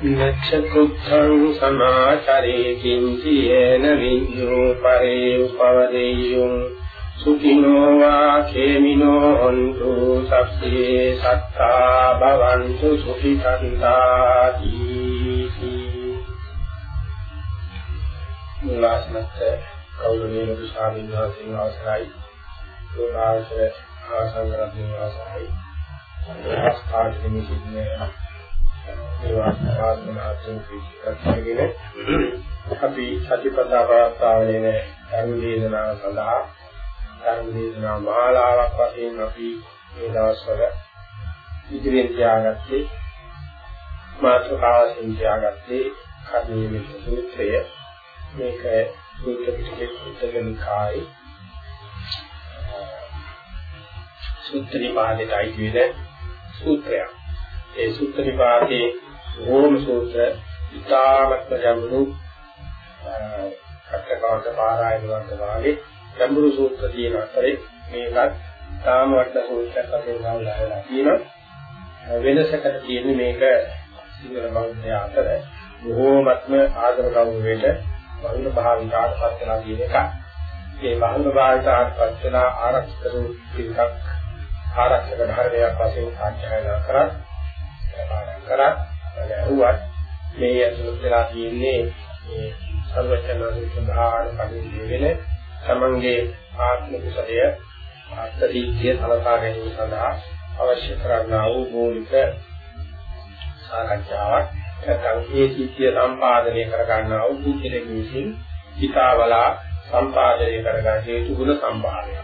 නච්චකුත්තං සමාචරේ කිංචි යේන විඤ්ඤෝ පරේ උපවදෙය්‍යං සුඛිනෝ වා khේමිනෝ හොන්තු සබ්බේ සත්තා භවන්තු සුඛිතන්තාති මුලාස්නත් කෞලනීය ස්වාමීන් වහන්සේ අවසරයි සෝනාසර ආසංගරත්න අවසරයි ආස්ථාජිනී සිද්ධ ඒවා ආත්මනාතුන් පිළිගන්න අපි සතිපතා ප්‍රාර්ථනාවේ ධර්ම දේශනාව සඳහා ධර්ම දේශනා මාලාවක් වශයෙන් අපි මේ දවස්වල ඉදිරියෙන් තියාගත්තේ මාතෘකාවකින් තියාගත්තේ කර්මයේ සූත්‍රය. මේක සූත්‍ර පිටකේ සූත්‍රනිකායේ සූත්‍ර නිපාතයට අයිති වෙන සූත්‍රයක්. ඒ සූත්‍ර විභාගයේ රෝම සූත්‍ර ඉතාමත්ම ගැඹුරු අටකවන්ත පාරායන වන්ත වාගේ ගැඹුරු සූත්‍ර තියෙන අතරේ මේකත් තාම වට්ට සූත්‍රයක් වශයෙන් ගන්නවා තියෙනවා වෙනසකට තියෙන්නේ මේක සිංහල බෞද්ධය අතර බොහෝමත්ම ආදර ගෞරවයට බහුල භාවිතාට පත් වෙනා කියන එක. මේ බහුල භාවිතාට පත් වෙන ආරක්ෂක ටිකක් ආරක්ෂක ධර්මයක් වශයෙන් සාකච්ඡා කරා පාඩම් කරා ඇහුවත් මේ ඇතුළත වෙලා තියෙන්නේ මේ සර්වචනසේ සඳහාන කඩේ වෙන තමන්ගේ ආත්ම කුසලය ආත්මීය සලකා ගැනීම සඳහා අවශ්‍ය කරන්නා වූ මූලික සාකච්ඡාවක් නැත්නම් ඒ සිද්ධිය සම්පාදනය කර ගන්නා වූ බුද්ධිලෙක විසින් හිතාවලා සම්පාදනය කර ගන්න හේතු ගුණ සම්භාවය.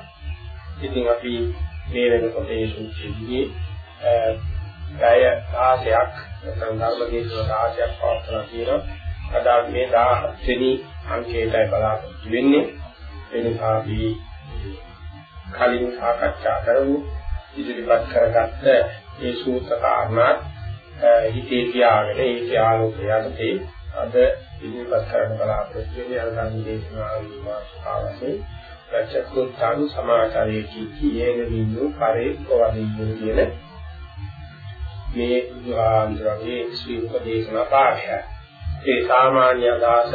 ඉතින් අපි මේ වෙනකොට ඒ සූත්‍රයේදී පැය 16ක් නැත්නම් ධර්ම දේශන 16ක් පවත්වලා තියෙනවා. අද මේ 17 වෙනි අංකයටයි බලාපොරොත්තු වෙන්නේ. ඒ නිසා අපි කලින් සාකච්ඡා කරමු. ඉදිරිපත් කරගත්ත මේ සූත්‍ර කාරණා හිතේ තියාගෙන ඒකේ ආලෝකය යටතේ අද ඉදිරිපත් කරන්න බලාපොරොත්තු වෙන්නේ අර ධර්ම දේශනාවේ මාතෘකාවසේ රචකුත්තානු සමාචාරයේ කී යේන වින්නු පරේ කොවදින්නු කියන මේ බුදුහාමුදුරගේ ශ්‍රී උපදේශනා පාඨය. ඒ සාමාන්‍ය අදහස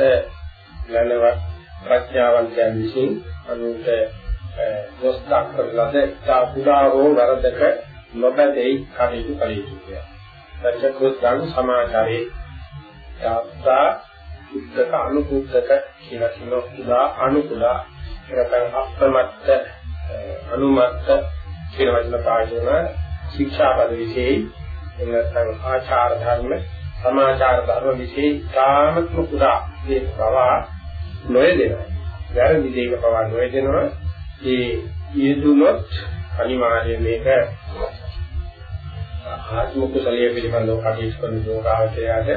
නැනවත් ප්‍රඥාවන්තයන් විසින් අනුන්ට දොස් දක්වලද ඉතා පුඩා හෝ වරදක නොබැදෙයි කටයුතු කළ යුතුය. රජකෝත් ගන්න සමාජාරේ යාත්‍රා උද්දක අනුකුද්දක කියලා කියන උදා අනුකුලා එතන අප්‍රමත්ත අනුමත්ත කියන වචන පාඩම ශික්ෂාපද විශේෂයි නැත්නම් ආචාර ධර්ම සමාචාර ධර්ම વિશે කාමත්ම පුදා මේ පවා නොයදෙනවා. වැරදි දෙයක පවා නොයදෙනවා. ඒ යෙදුනොත් අනිවාර්යයෙන් මේක ආත්ම කුසලයේ පිළිබඳව කටයුතු කරන යෝගාවචරයට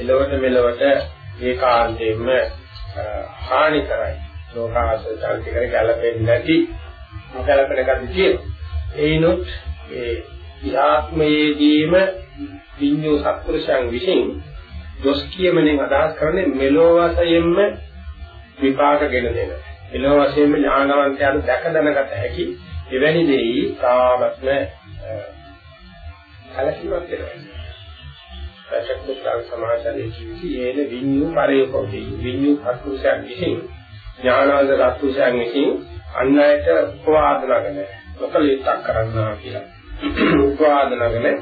එලවට මෙලවට ඒකාන්තයෙන්ම හානි කරයි. යෝගාවචරයට කර ගැළපෙන්නේ නැති නොගැළපෙන ගති තියෙනවා. ඒනොත් ඒ ඉහාත්මයේදීම විඤ්ඤෝ සත්පුරුෂයන් විසින් දොස් කියමනේ අදහස් කරන්නේ මෙලෝ වශයෙන්ම විපාක ගෙන දෙන. එළව වශයෙන්ම ඥානවන්තයන් දැක දැනගත හැකි එවැනි දෙයි තාමත්ම කලකිරීමක් වෙනවා. චක්කුත්තාන සමාචාරයේ කිසි ඒන විඤ්ඤු පරයෝපෝති විඤ්ඤු අත්කුසයන් විසින් ඥානාද රත්කුසයන් විසින් අන් අයට උපවාදනගෙන මොකලිතක් කරන්නා කියලා. උපවාදනගෙන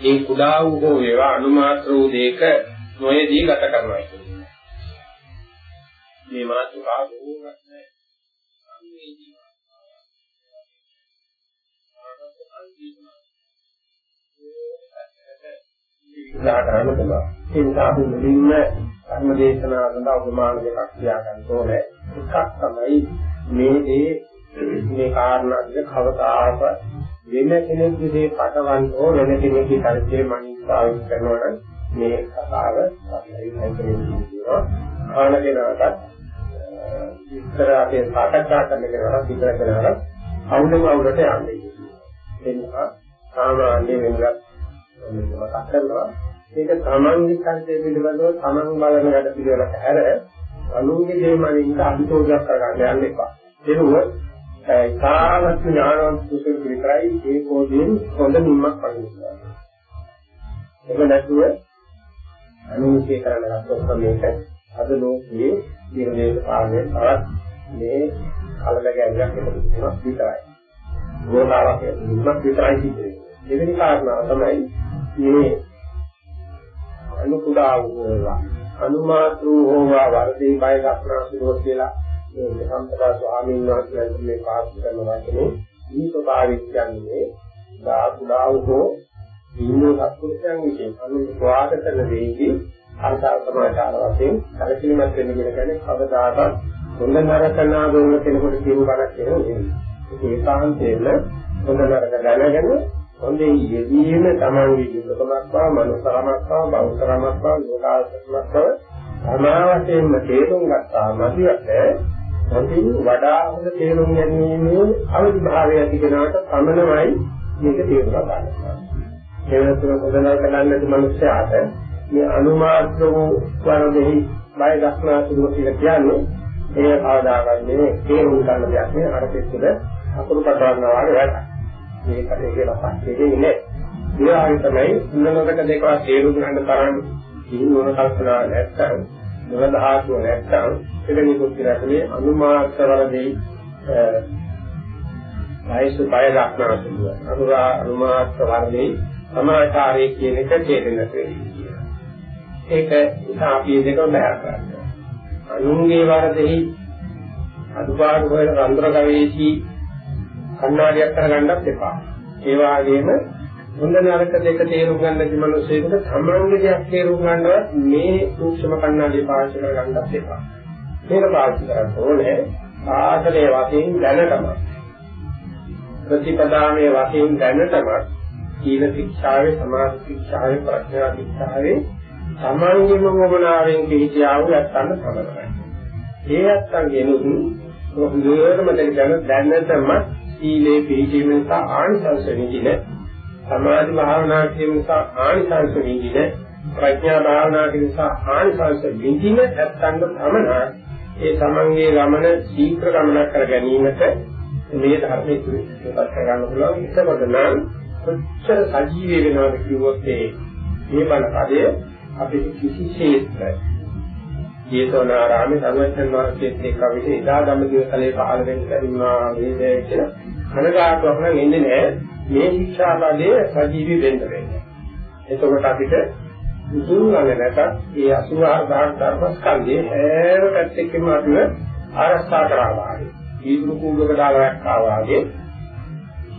මේ කුඩා වූ හෝ වේවා අනුමාත්‍ර වූ දෙයක නොයේදී ගත කරනවා කියන්නේ. මේ මාතුකා බොහෝමත් නැහැ. අන්නේදී විග්‍රහ කරන්න පුළුවන්. ඒ නිසා අපි මුලින්ම ධර්ම දේශනා සඳහා උපමාන දෙකක් කියා ගන්න ඕනේ. එකක් තමයි මේ දේ මේ කාරණා දෙක කවදාක වෙන කෙනෙකුගේ දේ පටවන්න ඕන වෙන කෙනෙකුගේ පරිචය මනින්සාවින් කරනවා නම් මේ කතාව අපිට හිතෙන්නේ ආන කෙනාට විස්තර අපේ සාකච්ඡා කරන කෙනාට විතර කරනවා අවුලම අවුලට යන්නේ. ඒ නිසා සාමාන්‍ය වෙනගත් මතක් කරනවා ඒක තමන්ගේ කල්පයේ පිළිබඳව තමන් බලන වැඩ පිළිවෙලක හැර අනුන්ගේ දේමනින්ද අභිතෝජයක් කරගන්න යන්න එපා. ඒක කාලත් ඥානවන්ත සුසුරු විතරයි ඒකෝදීන් හොඳ නිම්මක් පරිණිනවා. ඒක නැතුව අනුන්ගේ කරන ගත්තොත් මේක අද ලෝකයේ දිනදේශ පාලනය තවත් මේ කලබල ගැටයක් එකතු වෙනවා විතරයි. ගෝලාවක් නිම්මක් විතරයි සිද්ධ වෙන්නේ. දෙවෙනි කාරණාව තමයි මේ අනු කුඩා වූවා අනුමාතු හෝවා වර්ධේ බය දක්නා සුරෝ කියලා මේ සම්පදා ස්වාමීන් වහන්සේ මේ පාස්තු කරන වචනේ දීප භාවිත කියන්නේ දා කුඩා වූ ඉන්නෝ සත්පුරුෂයන් විසින් අනු වාද කරන දෙයකින් අර්ථාව සමාචාර වශයෙන් කලකිරීමක් වෙන කියන්නේ කවදාකවත් හොඳ නරක නාදෝන කෙනෙකුට කියු බණක් නෙවෙයි. ඒක ඒකාන්තයෙන්ම හොඳ නරක දැනගෙන හොඳේ යෙදීම තමන්ගේ ජීවිතමක් බව, මනසරමක් බව, බෞද්ධරමක් බව, ලෝකාසරමක් බව සමාවතෙන්ම තේරුම් ගත්තා මදියට හොඳින් වඩා හොඳ තේරුම් ගැනීමේ අවිභාවය ඇති කෙනාට පමණමයි මේක තේරුම් ගන්න. හේතුව පොදනල් කරන්නේ නැති මිනිස්යාට මේ අනුමාත්‍ර වූ වරදෙහි බය දක්නා සුදු කියලා කියන්නේ ඒ ආදාගන්නේ තේරුම් ගන්න දෙයක් නේ අර පිටුද අකුරු පටවනවා වගේ වැඩක්. මේකට කියලා පස්සේ නෑ. ඒ ආයෙ තමයි ඉන්නකොට දෙකවා තේරුම් ගන්න තරම් කිහිනුවන කල්පනා නැත්තම් මොන ධාතුව නැත්තම් එවැනි කුක්කිරකේ අනුමාත්‍රවලදී වයසු බය දක්නා සුදුව. අනුරා අනුමාත්‍ර වර්ණේ සමාචාරයේ කියන එක තේරෙන්න තියෙනවා. ඒක අපි දෙකම බහැර කරන්නේ. අනුන්ගේ වරදෙහි අදුපාඩු වල රන්ද්‍ර ගවේෂී කණ්ණාඩියක් කරගන්නත් එපා. ඒ වගේම හොඳ නරක දෙක තේරුම් ගන්න කි මිනිස්සුන්ට සම්මංග දෙයක් තේරුම් ගන්නවත් මේ සූක්ෂම කණ්ණාඩිය පාවිච්චි කරගන්නත් එපා. මේක පාවිච්චි කරන්න ඕනේ ආසලයේ වශයෙන් දැනටම ප්‍රතිපදාමේ වශයෙන් දැනටම සීල ශික්ෂාවේ සමාධි ශික්ෂාවේ ප්‍රඥා ශික්ෂාවේ සමාන්‍යම මොමනාවෙන් පිළිතියාව යත්තන්න සමරයි. ඒ යත්තන්ගෙනුත් හොඳටම දැන දැනටම සීලේ පිළිපීම නිසා ආනිසංස විඳින සමාධි භාවනා කිරීම නිසා ආනිසංස විඳින ප්‍රඥා භාවනා කිරීම නිසා ආනිසංස විඳින නැත්නම් තමයි ඒ තමන්ගේ ගමන ශීඝ්‍ර ගමනක් කර ගැනීමට මේ ධර්මයේ තුලින්පත් කරගන්න පුළුවන්. ඒකවල නම් කොච්චර සජීවී වෙනවද කිව්වොත් ඒ මේ බල පදයේ අපිට කිසිසේත් ජේතවනාරාමේ සර්වඥන් වහන්සේත් එක්ක අපිට එදා ධම්ම දිවසලේ පහළ වෙන්න ලැබුණා වේදේ කියලා. කනගාටුවක් නම් එන්නේ නැහැ. මේ ශික්ෂාපදයේ සජීවී වෙන්න වෙන්නේ. එතකොට අපිට දුරුවන නැතත් ඒ 84000 ධර්මස්කන්ධයේ හැම පැත්තකින්ම අපිව ආරක්ෂා කරා වාගේ. ඊදුරු කුඩක දාලා රැක්කා වාගේ.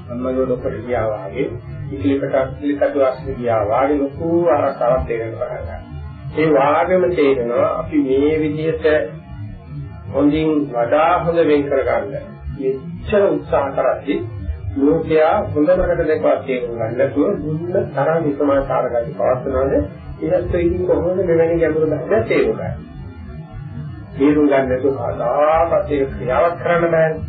සම්මයෝඩකට ගියා වාගේ. ඉතිලිකට ඉතිලිකට වාස්තු ගියා වාගේ ලොකු ආරක්ෂාවක් දෙන්න පටන් ගන්නවා. ඒ වාගම තේරෙනවා අපි මේ විදිහට හොඳින් වඩා හොඳ වෙන් කරගන්න. මෙච්චර උත්සාහ කරද්දී ලෝකයා හොඳකට දෙකක් තේරුම් ගන්න නැතුව දුන්න තරම් විසමාචාර ගති පවත්නවාද ඒත් ඉතින් කොහොමද මෙවැනි ගැඹුරු ධර්ම තේරුම් ගන්න. තේරුම් ගන්න නැතුව ආදාපත් ඒක ක්‍රියාවක් කරන්න බෑනේ.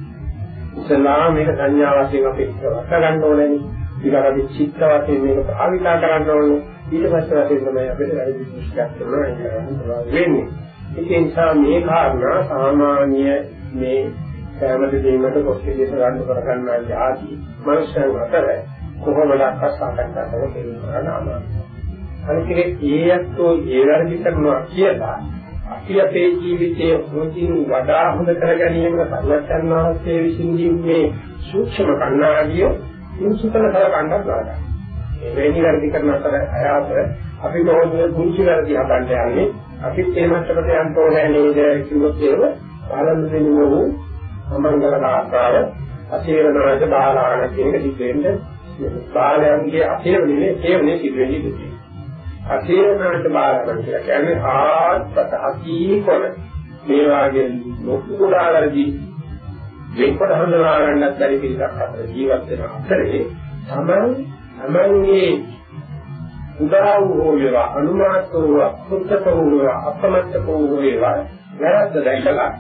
ඉස්ලාම මේක සංඥා වශයෙන් අපි වත් ගන්න ඕනේ. ඊළඟට අපි චිත්ත වශයෙන් මේක භාවිතා කරන්න ඕනේ. ඊට පස්සේ වශයෙන් තමයි අපිට වැඩි දෘෂ්ටියක් කරනවා වෙන්නේ. ඒ නිසා මේ කාරණා සාමාන්‍ය මේ කැමති දෙයකට කොස්කෙලියට ගන්න කර ගන්නා යාදී මනුෂ්‍යයන් අතර කොහොමද අස්සාකච්ඡා කරලා කෙරෙනවා අමාරුයි. අනිත් ඒ ඇත්තෝ ඒ වැරදි කරනවා කියලා අපි අපේ ජීවිතයේ මුලින් වඩා හොඳ කර ගැනීමට පරිවර්තන වාස්තේ විසින් මේ සූක්ෂම කණ්ණාඩිය මුසුතල කරගන්නත් බාරයි. මේ වෙනි වැරදි කරන අතර අය අතර අපි කොහොමද පුංචි වැරදි හදන්න යන්නේ අපිත් ඒ මට්ටමට යන්න ඕනේ නේද කිව්වොත් ඒක පාලන දෙනුවෝ සම්බන්ධල ආකාර අසේවනාද බාලාන කියන එක සිද්ධ වෙන්නේ බාලයන්ගේ අසේවනේ සේවනේ සිද්ධ වෙන්නේ කිසි අසේවනාද බාලාන කියලා කියන්නේ ආත්පත අකීකොන මේ වාගේ ලොකු උදාහරණදී වෙන්කොට හඳුනා ගන්නත් බැරි පිළිසක් අතර ජීවත් වෙන අතරේ තමයි තමන්ගේ උදා වූ වේවා අනුමාත වූ අපෘත්තක වූ වේවා අපමත්තක වූ වේවා වැරද්ද දැකලා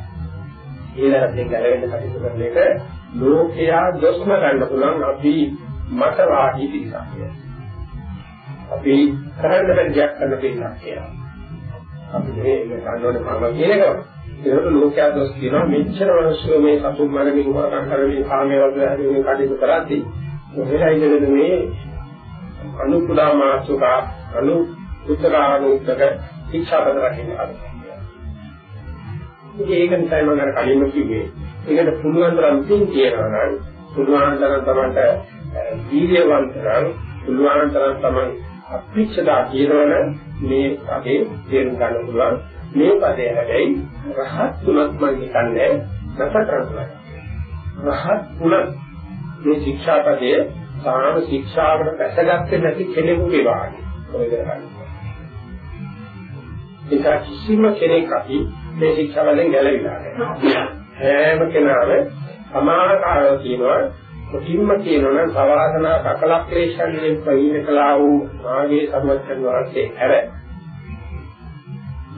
ඒ වැරද්දෙන් ගැලවෙන්න කටයුතු කරන එක ලෝකයා දොස්ම ගන්න පුළුවන් අපි මත වාදී පිටසක් අපි කරන්න බැරි දෙයක් කරන්න දෙන්නා කියලා. අපි මේ ගන්නෝනේ මම කියන එක. ඒකට ලෝකයා දොස් කියනවා මෙච්චර වර්ෂෝ මේ සතුන් මරමින් වරන් කරමින් කාමයේ වගේ හැදෙමින් කටයුතු කරද්දී කොහෙලා ඉඳගෙන මේ අනුකුලා මාසුකා අනු උත්තරානුත්තර ශික්ෂාපද රකින්න හදනවා. ඒක නිසා මම අර කලින්ම කිව්වේ ඒකට පුළුවන් තරම් තින් කියනවා නම් පුළුවන් තරම් තමන්ට වීර්යවන්ත නම් පුළුවන් තරම් තමන් අපිච්චදා කියනවනම් මේ පදේ තේරුම් ගන්න පුළුවන් මේ පදේ හැබැයි රහත් තුනක් මම හිතන්නේ නැත කරන්නේ. රහත් තුනක් මේ ශික්ෂාපදයේ සාම ශික්ෂාවට පැසගත්තේ නැති කෙනෙකුගේ වාගේ ඔය කරන්නේ. ඒක කිසිම කෙනෙක් අපි මේ ශික්ෂාවලින් ගැලවිලා නැහැ. හැම කෙනාම සමාකාරව කියනවා කොටින්ම කියනවනම් සවාසනා සකල ක්ලේශයන්ගෙන් ප්‍රවීණ කළා වූ මාගේ සර්වඥ වහන්සේ හැර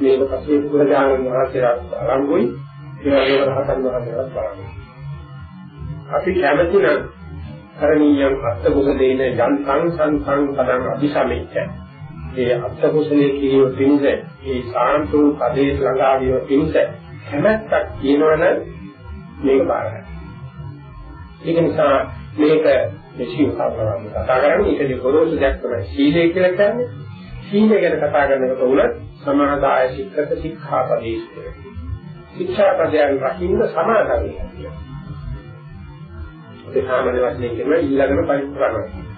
මේක පස්සේ බුදුරජාණන් වහන්සේලා ආරම්භුයි ඒ වගේම රහතන් වහන්සේලාත් බලන්න. අපි කැමති නම් කරණීයම් අත්ත කුසලේන යන්තං සංසං පදං අபிසමෙච්ච ඒ අත්ත කුසලයේ කියව පිණිස ඒ සාන්තු පදේ ළඟා විව පිණිස කැමැත්තක් කියනවනම් මේක බාරගන්න. ඒක නිසා මේක මෙසිය සාකරන්න කතා කරන්නේ ඒකේ ගොරෝසු දෙයක් තමයි සීලය කියලා කියන්නේ. සීලය ගැන කතා කරනකොට උන සමාදාය සික්කත සික්ඛාපදේශය. ශික්ෂාපදයන් රකින්න සමාදානය කියනවා. ඒ සාමාන්‍ය වශයෙන් කියනවා ඊළඟට පරිපූර්ණ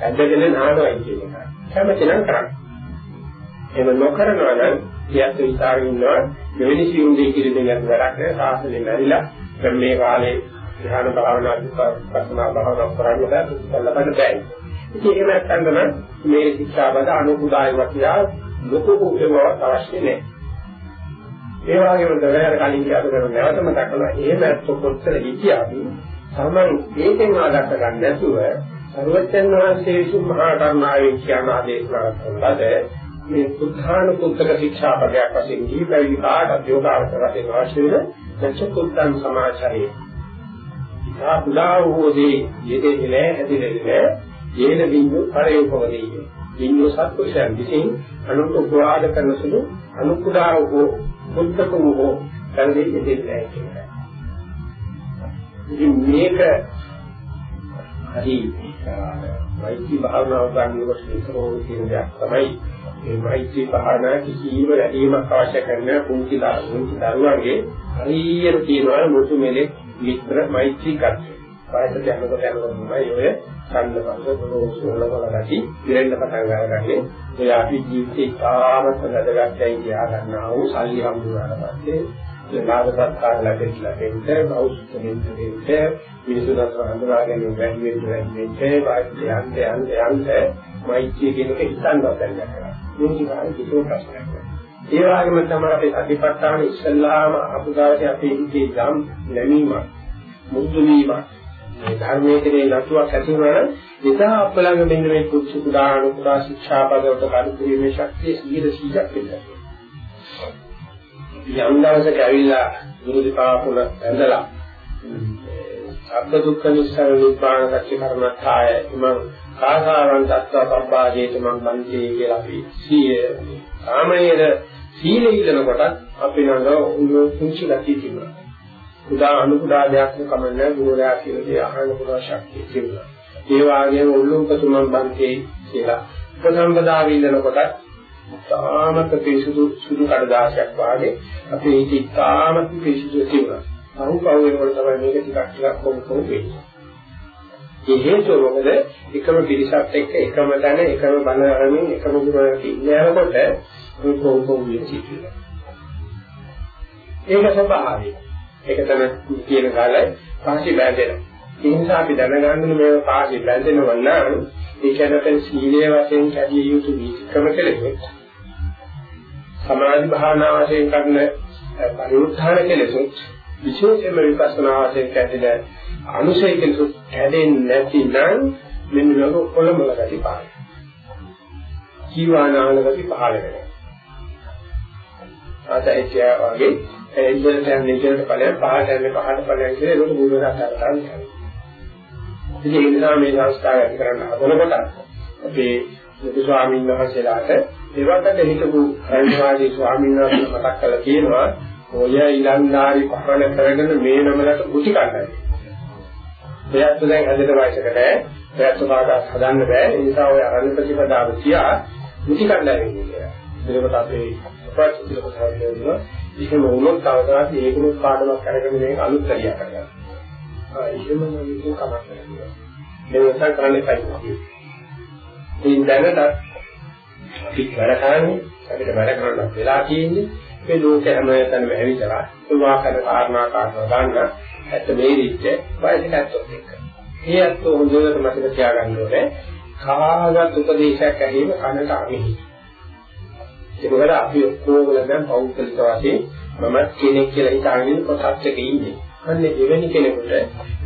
ඇදගෙන නානවා කියන එක. කැමති නම් කරන්න. එහෙම නොකරනවා නම් කියත් විචාරින් ඉන්නවා මෙවැනි සියුම් දෙයක් කියලා දෙයක් වැඩක් නෑ සාසනෙ නැරිලා දැන් මේ කාලේ ධ්‍යාන භාවනා විපස්සනා භාවනා කරන්න බෑ බෑ. ඉතින් එහෙම නැත්නම් මේ ශික්ෂාපද අනුකුදාය වටියා ලොකු කුපේවක් අවශ්‍ය නෑ. ඒ වගේම දරයර කලින් කියපු කරන නැවත මතක් කරලා එහෙම ඇත්ත කොච්චර හිතියාද සමන් ඒකෙන් ආගත ගන්න නැතුව සර්වචන් වහන්සේ විසු මහා කරුණාවේ කියන ආදේශනා කළාද මේ පුත්‍රාණ පුත්‍ර ශික්ෂා පදයක් වශයෙන් දීපයි කාට යෝගාවතර වශයෙන් අවශ්‍ය වෙන දක්ෂ සමාචාරයේ ඉතා පුදා වූදී යෙදෙන්නේ ඇදිරෙන්නේ යේන බින්දු පරයෝපවදී බින්දු සත්පුරුෂයන් විසින් අනුපවාද කරන සුළු අනුකුඩා වූ මුත්තකම හෝ සංදේශ දෙන්නේ නැහැ. ඉතින් මේක හරි මෛත්‍රී භාවනාව ගන්නකොට ඉස්සරහෝ කියන දෙයක් තමයි මේ මෛත්‍රී භාවනා කිසිම වැඩිමක් අවශ්‍ය කරන පුංචි දරුවන්ගේ හරියට කියනවා මුතු මෙලෙක් මිත්‍ර මෛත්‍රී කර්තව්‍ය. පායත යනකොට යනකොට තමයි ඔය ඡන්දපද දෝෂවල ගති ඉරෙන්න පටන් ගන්නන්නේ. ඒ අපි ජීවිතේ තාමත් වැදගත්යි කියා ගන්නා වූ සල්ලි හම්බුනාට පස්සේ ලාභ සත්කාර ලැබෙట్లా දෙන්නේ බෞද්ධ දෙන්නේ මිනිසුන්ට හඳුනා ගැනීම වැඩි වෙන්න වැඩි වෙන්න වාක්‍ය යන්ත යන්ත යන්ත මෛත්‍රී කියන එක හිතන්නවත් නැහැ. මේ නිවාරි කිසිම ප්‍රශ්නයක් නැහැ. ඒ වගේම තමයි අපේ සතිපට්ඨාන ඉස්සල්ලාම අපදාසේ අපේ හිතේ යම් නැමීමක් මුදු වීමක් මේ ධර්මයේ කෙරේ නතුවක් ඇති වුණා නම් එදා අපලඟ මෙන්න මේ කුච්ච කුඩා අනුකුඩා ශික්ෂා පදවලට කරුණීමේ ශක්තිය 100ක් වෙනවා. යම් දවසක ඇවිල්ලා දුරුදිපාපුල ඇඳලා අබ්බ දුක්ඛ නිස්සාර නිබ්බාන සත්‍ය කර්මත්තාය මම කාසාරං දත්වා සම්බාජේත මං බන්ති කියලා අපි සිය සාමණේර සීලෙ ඉගෙන කොට අපි ළඟ උණු කුංචි ගතිය තිබුණා. උදා අනුකුඩා දෙයක් කමන්නේ ගුරුවරයා කියන දේ අහන්න පුළුවන් ශක්තිය තිබුණා. ඒ වගේම උල්ලුම්පතුමන් බන්තේ කියලා උපසම්පදා විඳනකොට තාමත් පිරිසුදු සුදු කඩදාසියක් වාගේ අපේ හිත තාමත් පිරිසුදු තිබුණා. අහු පහු වෙනකොට තමයි මේක ටිකක් ටිකක් කොහොම කොහොම වෙන්නේ. ඒ හේතුව මොකද එකම පිරිසත් එක්ක එකම තැන එකම බණ අරමින් එකම ගුරුවරයෙක් ඉන්නකොට මේ කොහොම කොහොම වෙන්නේ. ඒක ස්වභාවය. ඒක තමයි කියන කාලේ පහසි බැඳෙනවා. ඒ නිසා අපි දැනගන්න මේ පහසි බැඳෙනවා නම් ඒ කියන්නේ සීලයේ වශයෙන් කැඩිය යුතු විකම කෙලෙස්. සමාධි භාවනා වශයෙන් කරන පරිඋත්ථාන කෙලෙසුත් විශේෂයෙන්ම විපස්සනා වශයෙන් කැඩිලා අනුසය කෙලෙසුත් කැඩෙන්නේ නැතිනම් මෙන්න මේක කොළමල ගති පාන. ජීවානාල ගති පහළ වෙනවා. ආතයිත්‍ය වගේ ඉන්දියන් දැන් ඉන්දියන් ඵලයන් පහට යන්නේ පහට ඵලයන් කියලා ඒක බුදුරජාණන් කරන්නේ. ඉතින් ඒ නිසා මේ සංස්කාරය ඇති කරන්න හදනකොට අපේ ලොකු ස්වාමීන් වහන්සේලාට ඒවට හිටපු රණවාදී ස්වාමීන් වහන්සේ මතක් කරලා කියනවා ඔය ඊලන්දාරි පහන කරගෙන මේ නමලට කුටි කන්නයි. එයත් දැන් හදට වයසකට එයත් කාටවත් හදන්න බෑ. ඒ නිසා ඔය අරණ ප්‍රතිපදාව තියා කුටි කන්නයි වෙන්නේ. ඒකට අපේ ප්‍රතිපදාව කරනවා එහෙම වුණොත් කවදාවත් ඒකම පාඩමක් අරගෙන මේක අලුත් කරියා කරගන්න. ආ එහෙම නම් මේක කමක් නැහැ. මේ නැත්නම් කරන්න එපා. ඉතින් දැනට අපි වැඩ කරන්නේ අපිට වැඩ කරන්න වෙලා තියෙන්නේ මේ ලෝක හැම තැනම ඇවිදලා ඒවා කරන කාරණා කාරණා ගන්න ඇත්ත මේ විදිහට වයසට ඇත්තොත් එක්ක. ඒ ඇත්ත හොඳට මතක තියාගන්න ඕනේ. කාගත් උපදේශයක් ඇහිම කනට අමිහි. ඒක මොකද අපි ඔක්කොම දැන් පෞද්ගලික වශයෙන් මම කෙනෙක් කියලා හිතාගෙන කොටස් එකේ ඉන්නේ. අන්න එවැනි කෙනෙකුට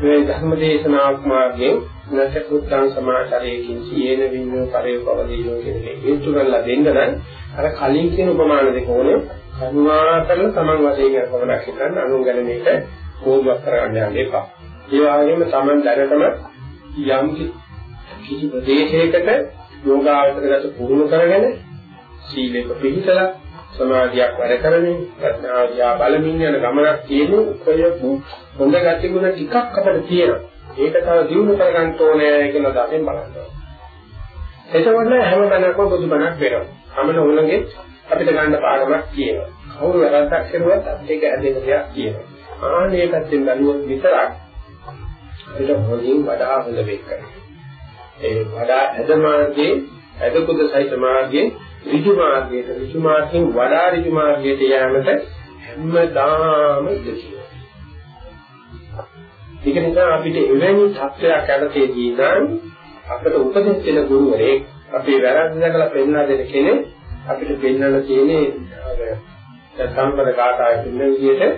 මේ ධර්ම දේශනාවක් මාර්ගයෙන් නැතකුත්තං සමාචරයකින් සියේන විඤ්ඤෝ පරිවපවදීනෝ කියන එක හේතු කරලා දෙන්න නම් අර කලින් කියන උපමාන දෙක ඕනේ කරුණාකරන තමන් වශයෙන් අරපමණක් හිතන්න අනුන් ගැන මේක කෝපයක් කරගන්න යන්න එපා. ඒ වගේම තමන් දැනටම යම් කිසි ප්‍රදේශයකට යෝගාවචරගත පුහුණු කරගෙන සීලයක පිළිතලා සමාධියක් වැඩ කරමින් ප්‍රඥාවියා බලමින් යන ගමනක් තියෙන උපයපු හොඳ ගතිගුණ ටිකක් අපිට තියෙනවා. ඒක තව දියුණු කරගන්න ඕනේ කියලා දැන් බලන්න. එතකොට හැමතැනකම බුදුබණක් වෙනවා. හැමන උණගේ අපිට ගන්න පාඩමක් තියෙනවා. කවුරු වැරද්දක් කරුවත් ඒක ඇදෙන්න දෙයක් තියෙනවා. ආනේ පැත්තෙන් බැලුවොත් විතරක් අපිට හොඳින් වඩා හොඳ වෙන්න. ඒ වඩා ඇද මාර්ගයේ ඇද කුද සහිත මාර්ගයේ ඍජු මාර්ගයට ඍජු මාර්ගයෙන් වඩා ඍජු මාර්ගයට යෑමට හැමදාම ඉතිරියි. ඒක නිසා අපිට එවැනි තත්ත්වයක් යටතේදී නම් අපිට උපදෙස් දෙන ගුරුවරයෙක් අපේ වැරද්ද දැකලා පෙන්නලා දෙන කෙනෙක් අපිට පෙන්වලා තියෙන්නේ අර සම්පද කාටාය දෙන්න විදිහට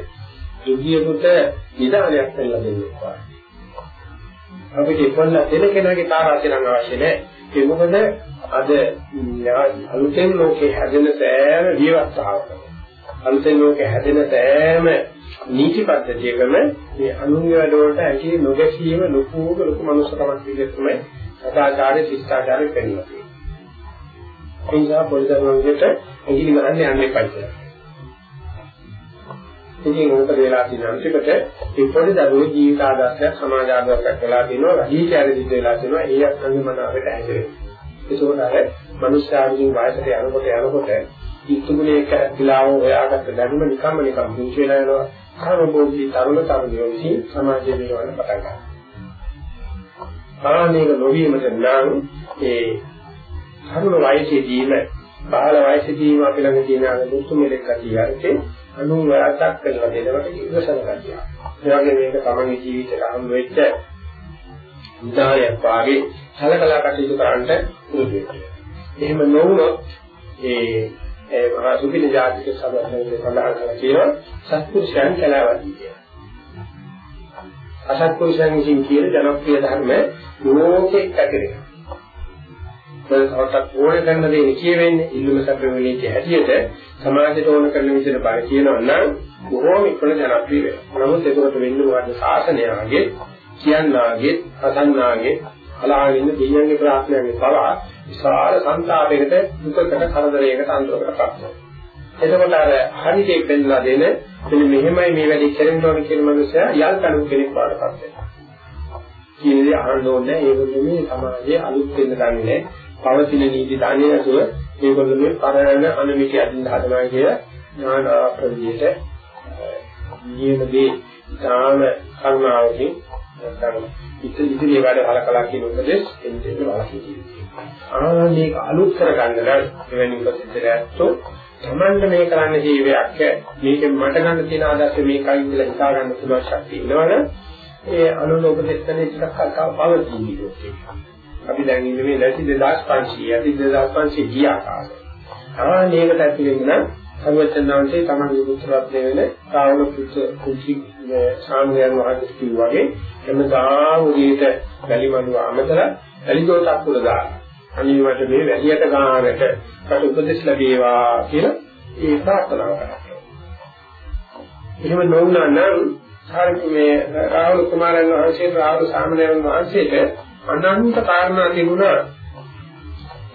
දුගියෙකුට නිදානයක් දෙන්න දෙන්නවා. අපිට ඉක්මනට දෙන කෙනාගේ තාරාතිරම් අවශ්‍ය නැහැ. ඒ මොකද අද අලුතෙන් ලෝකේ හැදෙන සෑම විවස්ථාවකම අලුතෙන් ලෝකේ හැදෙන සෑම නීති පද්ධතියකම මේ අනුන්ගේ වැඩවලට ඇකි නොගැසීම ලොකුම ලොකු මනුස්සකමක් විදිහට තමයි සදාචාරය ශිෂ්ටාචාරය පෙන්වන්නේ. ඒ නිසා පොලිසරුන්ගෙට ඇඟිලි ගන්න යන්න එපා කියලා. ඉතින් මොකද වෙලා තියෙන අන්තිමට මේ පොඩි දරුවෝ ජීවිත ආදර්ශයක් සමාජ ආදර්ශයක් වෙලා තියෙනවා. රජී කැරේ සිද්ධ වෙලා තියෙනවා. ඒ අත්ංග මනාවට ඇදෙන්නේ. ඒකෝට අර මනුෂ්‍යයන්ගේ වයසට යනකොට යනකොට ඉක්තුමුලේ කැපිලාව හොයාගත්ත දැනුම නිකම්ම නිකම් පුංචි වෙලා යනවා. කාමභෝගී තරුණ තරුණියෝ විසින් සමාජයේ නිරවන්න පටන් ගන්නවා. ආනේක නොවීමට නම් ඒ තරුණ වයසේදීම බාල වයසේදීම අපි ළඟ තියෙන අර දුක්ඛ මෙලෙක් කතියarte අනුන් වැරද්දක් කරලා දෙනකොට ඉවසන ගතිය. ඒ වගේ මේක තමන්ගේ ජීවිතේට හම් වෙච්ච උදාහරණයක් වාගේ සලකලා කටයුතු කරන්න පුරුදු වෙනවා. එහෙම නොවුනොත් ඒ ඒ මහා සුපින ජාතික සමහරවිට සඳහන් කරලා කියනවා සත්පුරුෂයන් කලාවදී කියලා. අසත්පුරුෂයන් විසින් කියන ජනප්‍රිය ධර්ම ලෝකෙත් ඇතිරෙනවා. ඒකට ඕන කරන දේ කියවෙන්නේ ඉල්ලුම සැපෙන්නේ හැටියට සමාජයට ඕන කරන විදිහට බල කියනවා නම් බොහෝම ඉක්මන ජනප්‍රිය වෙනවා. නමුත් ඒකට වෙන්නේ මොකද ශාසනයගේ කියන්නාගේ අසන්නාගේ අලාගෙන දෙයියන්ගේ ප්‍රාර්ථනාවේ පවා විශාල සංతాපයකට දුකකට කරදරයකට අන්තරකට පත් වෙනවා. එතකොට අර හරියට පෙන්නලා දෙන මෙන්න මෙහෙමයි මේ වැඩි කරන්න ඕන කියන මනුස්සයා යල් කණු කෙනෙක් වඩපත් වෙනවා. කියන්නේ අහන්න ඕනේ ඒගොල්ලෝ මේ සමාජයේ අලුත් වෙන්න ගන්නේ පවතින නීති දන්නේ නැතුව ඒගොල්ලෝ මේ පරණ අනුමිතිය අදින්න හදනවා කිය ඥාන ප්‍රවිදියට නියමදී ඥාන කරුණාවකින් නැත්නම් ඉතිරි වැඩ හලකලා කියන උපදේශ එන්නේ වලකී. ආනන්දේක අලුත් කරගන්න නම් එවැනි උපදේශයක් ඇත්තෝ තමන්ට මේ කරන්න ජීවයක් මේකෙන් මට ගන්න තියෙන ආදර්ශය මේකයි කියලා හිතා ගන්න පුළුවන් ශක්තිය ඉන්නවනේ ඒ අනුල උපදේශනේ ටිකක් අකා පවතින විදිහට අපි දැන් ඉන්නේ මේ නැති 2500 ඇති 2500 ගිය ආකාරය. ආනේකට ඇතුලෙන් නම් සර්වචන්නාංශේ තමන්ගේ පුත්‍රත්වය වෙන රාවණ පුත්‍ර කුචි සාමයන් වහන්සේ කිව්වා වගේ එන්නදා උදේට බැලිමනුව අමතර බැලිදෝතක් පුර දාලා අනිවාර්ය මේ වැලියට ගානට කට උපදෙස් ලැබේවා කියලා ඒ ප්‍රාර්ථනා කරා. එහෙම නොවුනා නම් සාරිපුමේ රාහුල කුමාරයන් වහන්සේ රාහුල සාමණේරයන් වහන්සේට අනන්ත කාරණා තිබුණා.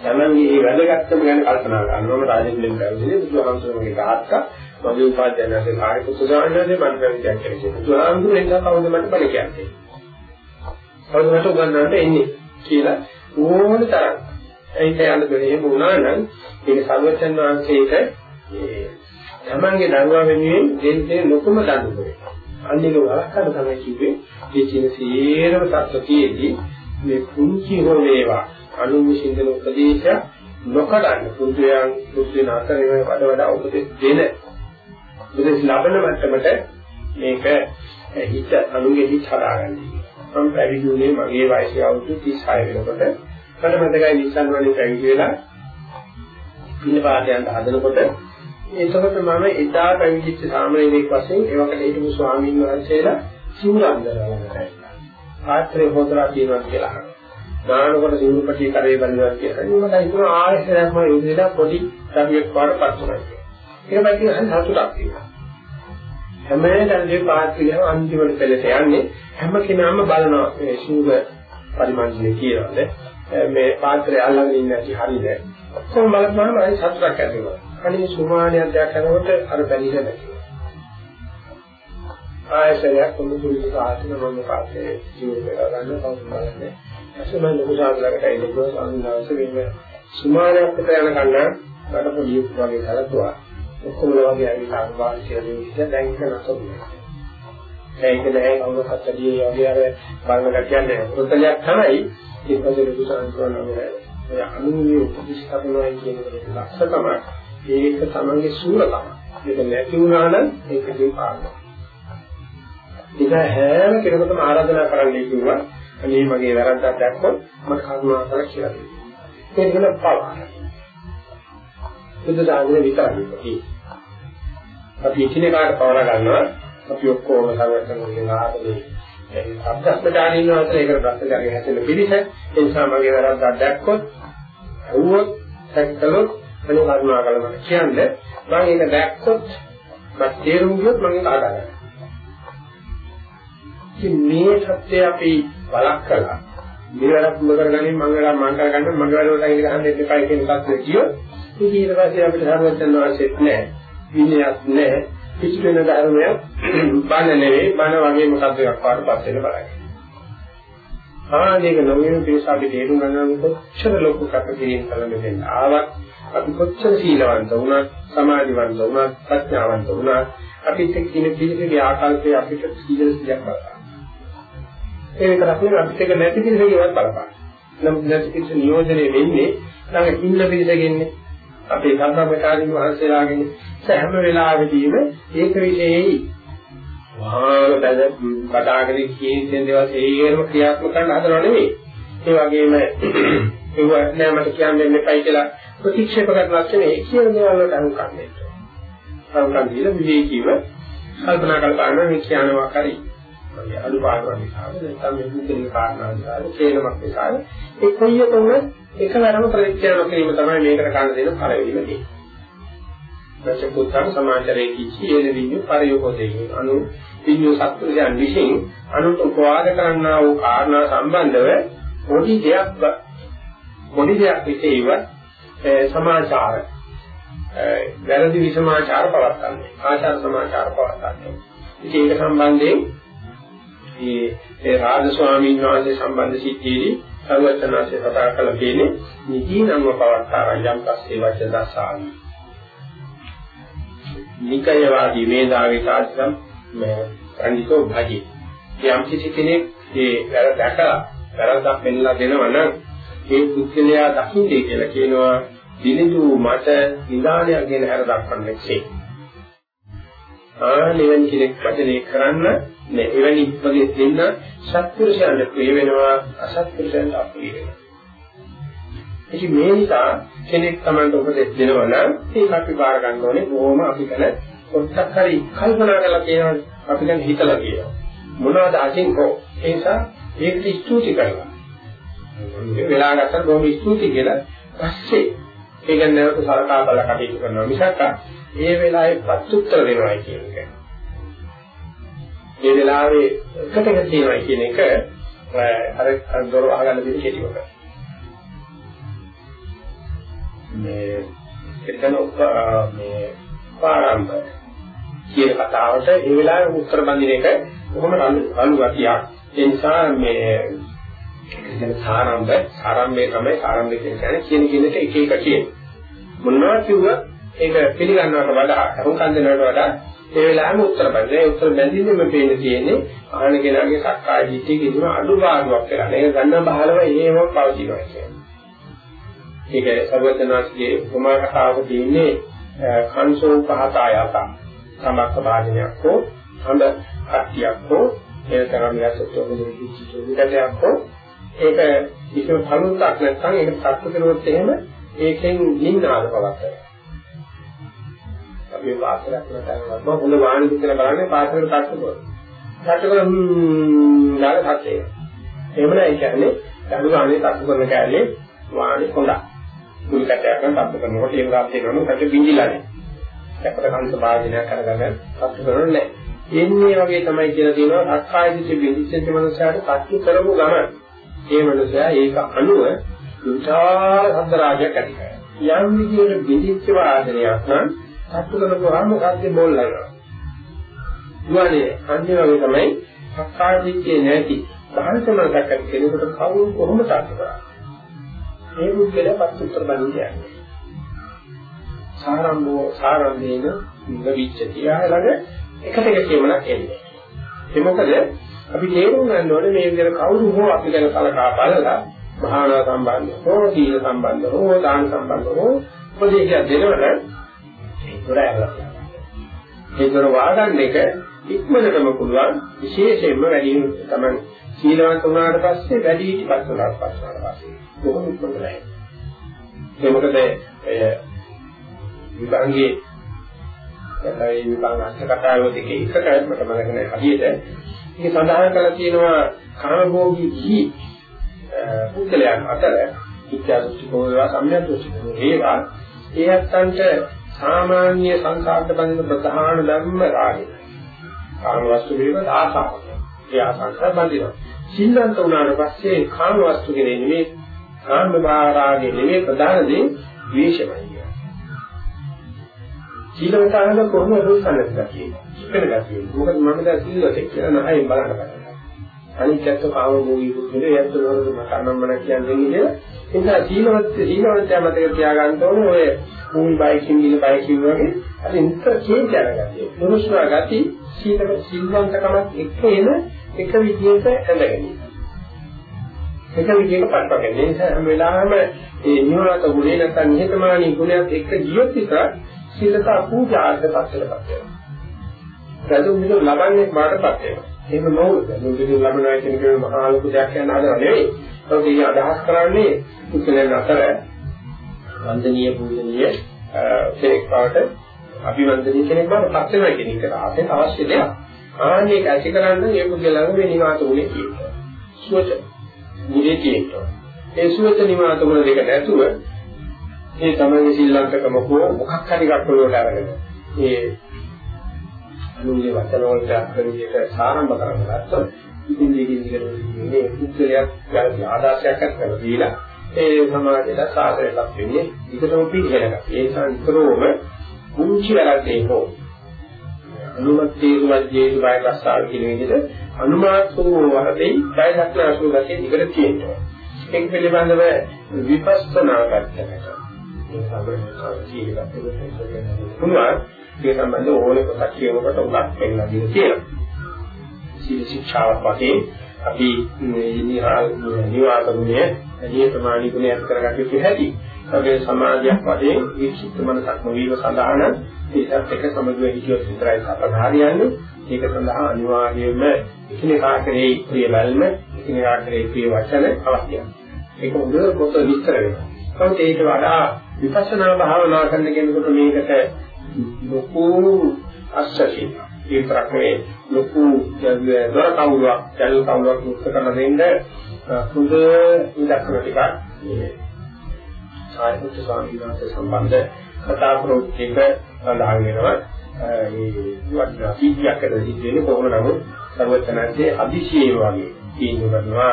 තමන්ගේ මේ වැදගත්කම ගැන කල්පනා කරනවම රාජෙන්ලෙන් කරන්නේ බුදුහාමුදුරන්ගේ තාත්තා මගේ උපාධ්‍යයන්ගේ සාරිපුත්‍ර සාමණේරයන් මම කියන්නේ කියන්නේ. බුදුහාමුදුරෙන් කවුද මට බල කියන්නේ. කවුද මට උගන්වන්නට එන්නේ කියලා ඕන තරම් ඒක යන දෙන්නේ වුණා නම් ඒක සර්වචන් වහන්සේට ඒ තමන්ගේ දරුවා වෙනුවෙන් දෙන්නේ ලොකුම දඬුවමක්. අන්නේක වරක්කඩ තමයි කිව්වේ මේ කියන සියරම සත්‍යයේදී මේ කුංචි හෝ වේවා අනුවිසින්දන උපදේශ නොකඩන්න පුදුයන් පුදුන අතරේ වඩ වඩා උපදෙස් දෙන උපදෙස් ලබන මට්ටමට මේක හිත අනුගේ හිත හදාගන්නේ. මම පැවිදි වුණේ මගේ වයස අවුරුදු 36 වෙනකොට මට මතකයි නිස්සන් වලින් පැවිදි වෙලා පින්නපාතයන්ට හදනකොට එතකොට මම එදා පැවිදිච්ච සාමණේරයෙක් වශයෙන් ඒවකට හිටපු ස්වාමීන් වහන්සේලා සිවුරන්දරවලට ආත්‍රේ හොදලා කියනවා කියලා අහනවා. දානකොට සිවුරුපටි කරේ බලනවා කියලා. මම හිතුවා ආයෙත් මම ඉඳලා පොඩි කවියක් පාඩපත් වුණා කියලා. ඒක මම කියන සතුටක් තියෙනවා. හැම දැනදී පාත් විදිහම අන්තිමට පෙළට යන්නේ හැම කෙනාම බලනවා මේ ශූර පරිමන්ජනේ කියනවාද මේ පාත්‍රය අල්ලගෙන ඉන්න ඇති හරියද කොහොම බලපුවම අයි සතුටක් ඇති වෙනවා අනේ සුමානියක් දැක්කනකොට අර බැලිද නැති ආයසරයක් කොමුදුලි සාහිත්‍ය මම පාත්‍රයේ ජීවිත කරගන්න කවුරුත් බලන්නේ අසම ලොකු සාගරකට එනකොට සංඥාස වෙන්නේ සුමානියක් පිට යන කන්න මට පොඩි වගේ කරතුවා ඔක්කොම වගේ ඇවිල්ලා අනුභව කියලා දෙන්න දැන් ඉන්න නතරුනේ. ඒක නෑ කවුරු හත්තදී වගේ අර බලන ගැටියන්නේ පොතලයක් තමයි ඒක පොදු දුසන් කරනවා. ඔය අනුන්ගේ උපදිස්ථාපනයි කියන එක ලක්ෂ තමයි. ඒක තමන්ගේ සූරකම. ඒක නැති වුණා නම් ඒක දෙපාරක්. ඒක හැම කෙනෙකුටම ආරාධනා කරන්නයි කිව්වා. අනේ මගේ වැරද්දක් දැක්කොත් මට කරුණාකර කියලා දෙන්න. ඒක නෙවෙයි පාවා. බුද්ධ දානනේ විතරයි. අපි එකිනෙකාට පවර ගන්නවා. අපි ඔක්කොම සංවර්ධනයෙන් ආදරේ අබ්දස්මදානින් වහන්සේ ඒකට බ්‍රහ්මචාරී හැදෙන පිළිස ඒ නිසා මගේ වැරද්දක් දැක්කොත් වුණොත් දැක්කලොත් අනු කරුණා කළා මට කියන්නේ මම ඒක දැක්කොත් මට තේරුම් ගියොත් මම ඒක ආදාගන්නවා ඉතින් මේ සත්‍ය අපි බලක් කළා මේ වැඩක් මුල කරගන්නේ මම වෙලා මම කරගන්න මගේ වැඩ වලට අයින් ගහන්න දෙපයි කියන තත්ත්වය කියොත් ඉතින් ඊට පස්සේ අපිට සර්වඥ වාසෙත් නැහැ. විනයක් නැහැ. කිසි වෙන ධර්මයක් බණ නෙවෙයි බණ වගේ මොකක්ද එකක් පාඩපත් වෙන බලයි. ආනේක නොමින පිළිසාවි තේරුම් ගන්න කොච්චර ලොකු කටකිරීම කරන්න දෙන්න ආවත් අපි කොච්චර සීලවන්ත වුණත් සමාධිවන්ත වුණත් ප්‍රඥාවන්ත වුණත් අපිට කියන පිළිසිගේ ආකල්පය අපිට සීල සියක් බලපාන. ඒ විතරක් නෙවෙයි අපිට ඒක නැති පිළිසකේවත් බලපාන. නම් නැති පිළිස නියෝජනය වෙන්නේ ළඟ ඉන්න පිළිසකෙන්නේ අපේ සම්බ්‍රාහ්මචාරින් වහන්සේලාගෙන හැම වෙලාවෙදීම ඒක විශේෂයි වහාම බඳ කතාගෙන කියන දේවල් හේරම ක්‍රියාත්මක කරන්න හදනව නෙවෙයි. ඒ වගේම ඒව නෑ මට කියන්න දෙන්නයි කියලා ප්‍රතික්ෂේප කරන ලක්ෂණ ඒ කියන දේවල් වලට අනුකම්ප වෙනවා. අනුකම්ප දීලා විවේකීව කල්පනා කරලා මේ කියනවා කරි. අඩුපාඩුවක් නිසා නැත්නම් මේ මුදලින් කාරණා නිසා කේලමක් නිසා ඒ කොයියකම එකවරම ප්‍රතික්‍රියා කිරීම තමයි මේකට ගන්න දෙන පරිවිම තියෙන්නේ. දශකුත්තං සමාචරේ කිචි එන විඤ්ඤු පරියෝපදේ අනු විඤ්ඤු සත්‍යයන් විසින් අනුත් උපවාද කරන්නා වූ කාරණා සම්බන්ධව පොඩි දෙයක් පොඩි දෙයක් විශේෂව සමාචාර වැරදි විසමාචාර පවත්න්නේ ආචාර සමාචාර පවත්න්නේ ඉතින් ඒක සම්බන්ධයෙන් මේ ඒ රාජ ස්වාමීන් වහන්සේ සම්බන්ධ සිද්ධියේදී සර්වඥාන්සේ කතා කළ තියෙන්නේ නිදීනම්ව පවත්තාරයන් පස්සේ වචන දසාවි නිකයවාදී වේදාවේ සාධකම් පඬිතෝ භජි යම් කිසි කෙනෙක් ඒ වැරද්ද දැකලා වැරද්දක් පෙන්ලා දෙනවා නම් ඒ පුද්ගලයා දකින්නේ කියලා කියනවා දිලිඳු මට නිදානයක් ගැන හර දක්වන්නේ ඒ. ආනෙවන් කෙනෙක් වචනේ කරන්න නෑ එවැනි වගේ දෙන්න සත්පුරුෂයන්ට ප්‍රිය වෙනවා අසත්පුරුෂයන්ට අප්‍රිය වෙනවා. ඉතින් මේ නිසා කෙනෙක් Tamanට උපදෙස් දෙනවා නම් ඒක අපි බාර ගන්න ඕනේ කොහොම අපි කන පොඩ්ඩක් හරි කල්පනා කරලා කියනවා අපි දැන් හිතලා කියනවා. මොනවද අකින්කෝ ඒ නිසා ඒකට ස්තුති කරනවා. වෙලා ගත්තට බොහොම ස්තුති කියලා පස්සේ ඒක නැවත සලකා බලලා කටයුතු කරනවා මිසක් ඒ වෙලාවේ ප්‍රත්‍යුත්තර දෙනවා කියන එක. ඒ වෙලාවේ එකතක තියෙනවා කියන එක අර දොර අහගන්න දෙන්නේ කෙටිවක. මේ එතන මේ පාරම්පර කියන කතාවට ඒ වෙලාවේ උත්තර බඳින එක කොහොම අලු ගතියක්. ඒ නිසා මේ කියන සාරම්භ සාරම්භය තමයි සාරම්භය කියන්නේ කියන කෙනෙක් එක එක කියන. මොනවා කිව්වත් ඒක පිළිගන්නවට වඩා අරුම්කන් දෙනවට වඩා ඒ වෙලාවෙම උත්තර බඳින. ඒ උත්තර බැඳින්නෙම පේන තියෙන්නේ ආහන කෙනාගේ සක්කාය දිට්ඨිය කිසිම අඩුපාඩුවක් වෙලා. ඒක ගන්න බහලව එහෙම පවතිනවා කියන්නේ. ඒක සර්වඥාන්සේගේ උපමා කතාවක තියෙන්නේ කංසෝ පහතායත. සමක්ක භාජනයක් හෝ හඳ කට්ටියක් හෝ ඒ තරම් යසතෝ මුදිච්චිතෝ හෝ ඒක විශේෂ කරුණක් නැත්නම් ඒක සත්‍ය කරුවොත් එහෙම ඒකෙන් නින්නාද පවත්තයි. අපි වාසලක් කරනවා හොඳ වාහන විතර බලන්නේ පාසලට තට්ටු කරනවා. තට්ටු කරලා හ්ම් දාලා තට්ටේ. එහෙම නැහැ කියන්නේ දඬු ගානේ තට්ටු කරන කැලේ වාහනේ හොඳයි. මුල් කැටයක් නම් තට්ටු කරනකොට ඒක රාත් වෙනවනම් කැට බින්දිලා නැහැ. අපට කන්ත භාජනයක් කරගන්න තට්ටු කරන්නේ නැහැ. එන්නේ වගේ තමයි කියලා තියෙනවා සක්කාය දිට්ඨි බින්දිච්ච මනුස්සයාට තට්ටු කරමු ගමන. ඒ මනුස්සයා ඒක අනුව විශාල සද්ද රාජයක් ඇති කරනවා. යම් විදියට බින්දිච්ච වාදනයක් නම් තට්ටු කරපුවාම සද්ද බෝල් ලනවා. ඊවනේ අන්‍ය වගේ තමයි සක්කාය දිට්ඨිය නැති භාවිතමකට කෙනෙකුට කවුරු කොහොමද තට්ටු කරන්නේ? ඒ මුද්දල පත්‍ත්‍ර බණින්නේ. සාරම්භෝ සාරම්භේන නිවිච්චති ආලග එකට එක කියමනක් එන්නේ. ඒ මොකද අපි තේරුම් ගන්න ඕනේ මේ විදිහට කවුරු හෝ අපි ගැන කලකා බලලා භාවනා සම්බන්ධ හෝ සීල සම්බන්ධ හෝ දාන සම්බන්ධ හෝ උපදේශය දෙනවන ඒතර ඇරලා. ඒතර වාගන්න එක ඉක්මනටම පුළුවන් විශේෂයෙන්ම වැඩි තමයි සීලවන්ත වුණාට පස්සේ වැඩි හිටිපත් වුණාට පස්සේ බොහොම ඉක්මනට නැහැ. ඒ මොකද විභාගයේ ඒ විභාග අට කතාවෝ දෙකේ එකකට මට මතක නැහැ හරියට. ඒක සඳහන් කරලා තියෙනවා කාමභෝගී කී පුද්ගලයන් අතර විද්‍යා දෘෂ්ටිකෝ වේවා සම්‍යක් දෘෂ්ටිකෝ වේවා ඒ අත්තන්ට සාමාන්‍ය සංකාරට බඳින ප්‍රධාන ධර්ම රාගය. කාම වස්තු පිළිබඳ ආසාව. ඒ ආසාවට බඳිනවා. සිල්වන්ත වුණාට පස්සේ කාම වස්තු කෙරේ නෙමෙයි කාම භාරාගේ නෙමෙයි ප්‍රධාන දේ ද්වේෂමයි. සීලවතාවක කොහොමද රුස්සන්නද කියන්නේ? ඉගෙන ගන්න. මොකද මම දැන් සීලවතෙක් කියලා නහයෙන් බලන්න බෑ. අනිත්‍යත්ව කාම භෝගී පුද්ගලයා යැත්ත වලද මට අනම්මන කියන්නේ කියලා. ඒ නිසා සීලවත් සීලවන්තය මතක තියාගන්න ඕනේ ඔය මුල් බය කිම්බිල බය කිව්වගේ අර නිතර චේන්ජ් කරගතියි. මොනුස්වා ගති සීල සිල්වන්තකමත් එක්ක එන එක විදිහට ඇඳගෙන. එක විදිහට පටවගෙන. ඒ නිසා හැම වෙලාවෙම මේ නිවනත ගුණේ නැත්නම් නිහතමානී ගුණයක් එක්ක ජීවත් විතර සීලක පූජාර්ථ පස්සලපත් වෙනවා. රජු මිල ලබන්නේ මාටපත් වෙනවා. එහෙම නොවුද? මුදින් ලබනවා කියන එක මහා ලොකු දෙයක් යන හදනව නෙවෙයි. ඒත් මේ අදහස් කරන්නේ කුසලයන් අතර වන්දනීය පූජනීය කෙනෙක් බවට අභිවන්දනීය කෙනෙක් බවට පත් වෙනවා කියන එක ආසෙන් අවශ්‍ය දෙයක්. ආන්නේ ඇති කරන්න මේ පුද්ගලයන් මේ නිවාස උනේ කියනවා. සුවච මුදේ කියනවා. ඒ සුවච නිවාස උන දෙක නැතුව මේ තමයි සිල්ලංකකම හෝ මොකක් හරි ගැටලුවකට අරගෙන ඒ අනුන්ගේ වචන වලට අත්දැකීමට සාරම්භ කරගත්තොත් ඉතින් මේකෙන් ඉගෙන මේ පුද්ගලයක් ගැන ආදර්ශයක් කරලා දීලා ඒ සමාජයට සාධරයක් වෙන්නේ විතරම පිළිගන්න. ඒ නිසා විතරම කුංචි වැරද්දේ හෝ අනුමත තේරුවජ්ජේ බය ප්‍රස්තාව කියන විදිහට අනුමාත්කෝ වරදෙයි බය දක්නාසු ගැටේ ඉකට තියෙනවා. ඒක පිළිබඳව විපස්සනා කරන්නට. ඒ සම්බන්ධව ජීවිතයක් පුළුවන්. ඒ සම්බන්ධව ඕනේ කොටස් කියනකොට උගත් වෙන්න දින කියලා. සීල ශික්ෂාවක් වශයෙන් අපි නිහාල් නිවාස ගුණය නියතමානී ගුණය අත් කරගන්න යුතු හැටි. අපේ සමාජයක් වශයෙන් විචිත්ත මනසක් නොවීම සඳහා නම් ඒකත් එක්ක සමගිව හිතියොත් විතරයි සපහාරියන්නේ. ඒක සඳහා අනිවාර්යයෙන්ම එකිනෙකා කෙරෙහි ප්‍රිය බැල්ම, එකිනෙකා කෙරෙහි ප්‍රිය වචන අවශ්‍යයි. ඒක හොඳ කොට විස්තර වෙනවා. නමුත් ඒක වඩා විපස්සනා භාවනා කරන කෙනෙකුට මේකට ලොකු අස්සසිය. ඒ ප්‍රක්‍රියේ ලොකු දොර කවුලක්, ජල් කවුලක් මුක්ත කරන දෙන්න හොඳ ඉලක්කන ටිකක් මේ සාරිපුත්‍ර ස්වාමීන් වහන්සේ සම්බන්ධ කතා ප්‍රෝක්තික සඳහන් වෙනවා. මේ වටිනා සීතියක් කරලා සිද්ධ කොහොම නමුත් සර්වචනන්සේ අදිශීව වගේ කියනවා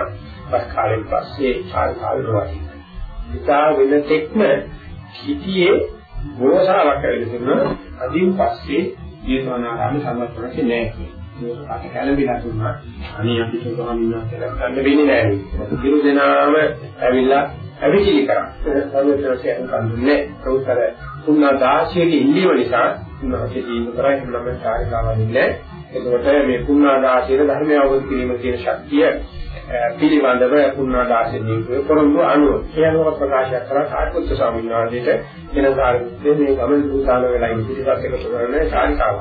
පස් කාලෙන් පස්සේ චාල් කාලේ වගේ. විතා වෙන තෙක්ම හිතියේ ගෝසාවක් ඇවිල්ලා තිබුණා. අදින් පස්සේ ජීවනාරාම සම්මතනකේ නැහැ කියන්නේ. ඒක කැළඹිලා තුනා අනේ අපිට ස්වාමීන් වහන්සේලා ගන්න වෙන්නේ නැහැ. දිරු දෙනාම ඇවිල්ලා අවිචිලි කරා. සර්වත්‍රසේ අනුකම්පන්නේ කෞතර තුන්නා 16 ගේ ඉල්ලීම නිසා උන්වහන්සේ දීම කරා නම් කාර්යකාවක් ඉන්නේ. එතකොට මේ පුණා 16 ධර්මය අවබෝධ කිරීම කියන ශක්තිය පිළිබඳව පුණා 16 පොරොන්දු අනුව ඒ අනුව ප්‍රකාශ කරලා සාරිපුත්‍ර ස්වාමීන් වහන්සේට වෙන සාරිපුත්‍රයේ මේ ගමන දුසාල වෙලා ඉතිරිපත් එකතු කරන කාර්යකාවක්.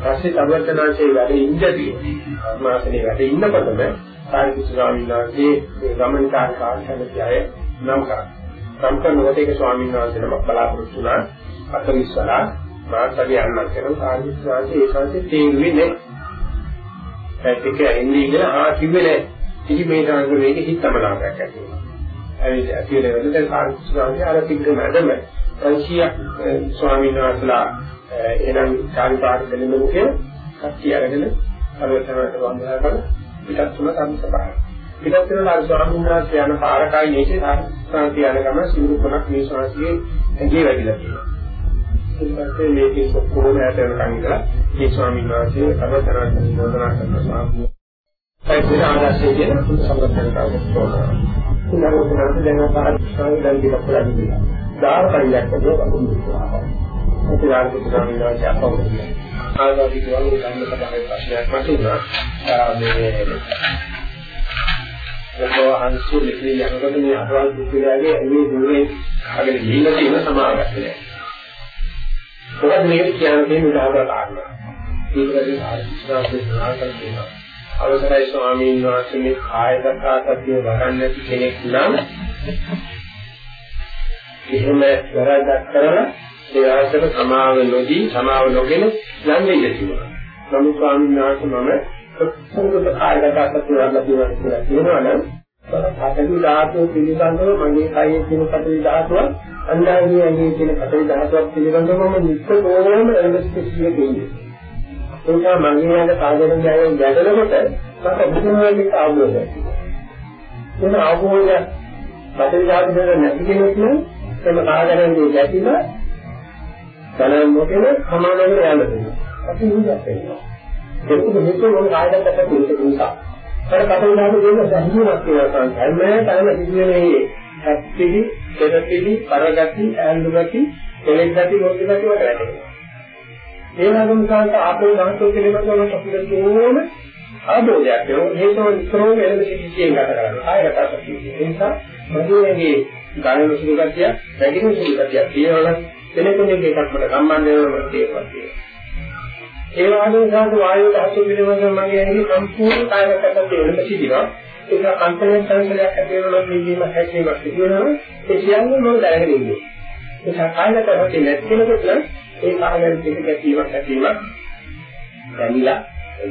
පස්සේ සම්වර්තනාංශයේ වැඩ ඉඳදී මාසනේ වැඩ ඉන්නකොටම සාරිපුත්‍ර ස්වාමීන් වහන්සේ මේ ගමන කාර්යකාරයය නම් කරා. සම්පූර්ණ වටේක ස්වාමීන් වහන්සේ නමක් බලාපොරොත්තු වුණා. අතවිස්සලා මාතලිය අන්නක් කරන සාරිපුත්‍රාංශයේ ඒ සංසේ තේරුවේ නැහැ. ඒක එන්නේ ඉඳලා ආ කිව්වේ නැහැ. ඉතින් මේ දාන මේක හිතමනාපයක් ඇති වෙනවා. ඇයි ඇතිල වෙලද සාරිපුත්‍රාංශය අර තිබ්බ මැදම 500 ස්වාමීන් වහන්සේලා එනම් සාරිපාට දෙන්න මුකේ කට්ටිය අරගෙන සර්වඥාන්ට වන්දනා කරලා පිටත් තුන සම්සපාරයි. පිටත් වෙන ආ ස්වාමීන් වහන්සේ යන පාරකයි මේකේ සාන්ති යන ගම සිවුරු කොනක් මේ ශාස්ත්‍රයේ ඇඟේ වැදිලා තියෙනවා. ඊපස්සේ මේකේ කොහොම යට වෙනකන් ඉඳලා මේ ස්වාමීන් වහන්සේ අවතරණ නිරෝධනා කරන ස්වාමීන් වහන්සේ ආදර්ශයේ කියන සම්බන්ධතාවය තෝරනවා. කුණාරෝපණය දැන් පාරාක්ෂණ දැන් දිලා පුරන්නේ. දාර පරිලක් කරලා වතුන් දෙනවා. ඒක ආරම්භ ස්වාමීන් වහන්සේ අපවන්නේ. ආගාදී වගේ ගන්න කතාවේ ප්‍රශ්නයක් වතුනා. මේ ඔබ අන්සු මෙතන යනකොට මේ අටවල් පුද්ගලයාගේ මේ දුරේ අගට ගිහිල්ලා තියෙන සමාගතය. මොකද මේක කියන්නේ උදාහරණ කාරණා. ඒකදී ආශිර්වාද දෙනවා. අවසරයි ස්වාමීන් වහන්සේ මේ කායගත සතිය වඩන්න නැති කෙනෙක් නම් එහෙම වැරද්දක් කරලා ඒ ආශ්‍රම සමාව නොදී සමාව නොගෙන යන්නේ ඉතිනවා. නමුත් ස්වාමීන් වහන්සේ මම සුදුසු කායගත සතිය වඩලා කියලා කියනවා නම් පඨවි ධාතුව පිළිබඳව මගේ කයේ තියෙන පඨවි ධාතුව අන්දාගේ ඇඟේ තියෙන පඨවි ධාතුවක් පිළිබඳව මම නිතරම එලෙස්ටිසිය දෙන්නේ. ඒක මගේ යන කාදෙන් ගෑවෙන් ගැටලකොට මට බුදුමහාමීට ආවෝදයක්. එන ආවෝදය පඨවි ධාතුව නැති කෙනෙක් නම් එම කාදෙන් ගැටිලා බලන්න මොකද සමානව යන්න දෙනවා. අපි ඉන්නේ නැහැ. ඒක හේතුව මොන කායකට තියෙන නිසා. අර කටුනාම දෙන්න සම්පූර්ණක් කියලා තමයි හැම තැනම සිදුවෙන්නේ ඇක්ටිවි, සෙරටිවි, කරගති, ඈඳුගති, කෙලෙගති, මොකදති වට වැටෙනවා. ඒ වගේම කාන්ත ආපෝ ධාතු පිළිබඳව අපිට ඕන ආදෝදයක් ඒ හේතුව විතරම වෙනද සිටියෙන් ගත කරනවා. ආයකට අපිට ඒ නිසා මගේ ගායන සුළුගතිය, වැඩිම සුළුගතිය කියනවා නම් කෙනෙකුගේ එකක් මට සම්බන්ධ වෙනවා මට තේරෙනවා. ඒ වගේම සාතු වායු ධාතු පිළිබඳව මගේ ඇඟේ සම්පූර්ණ කායගත දෙයක් සිදුනවා. ඒක අන්තරයෙන් සංකලයක් ඇති වෙනවා නම් නිවීම හැකීමක් සිදුවෙනවා. ඒ කියන්නේ මම දැනගෙන ඉන්නේ. ඒක කායගත හැටි නැතිවෙනකොට ඒ කායගත දෙක ගැටීමක් ඇතිවීමක් දැනිලා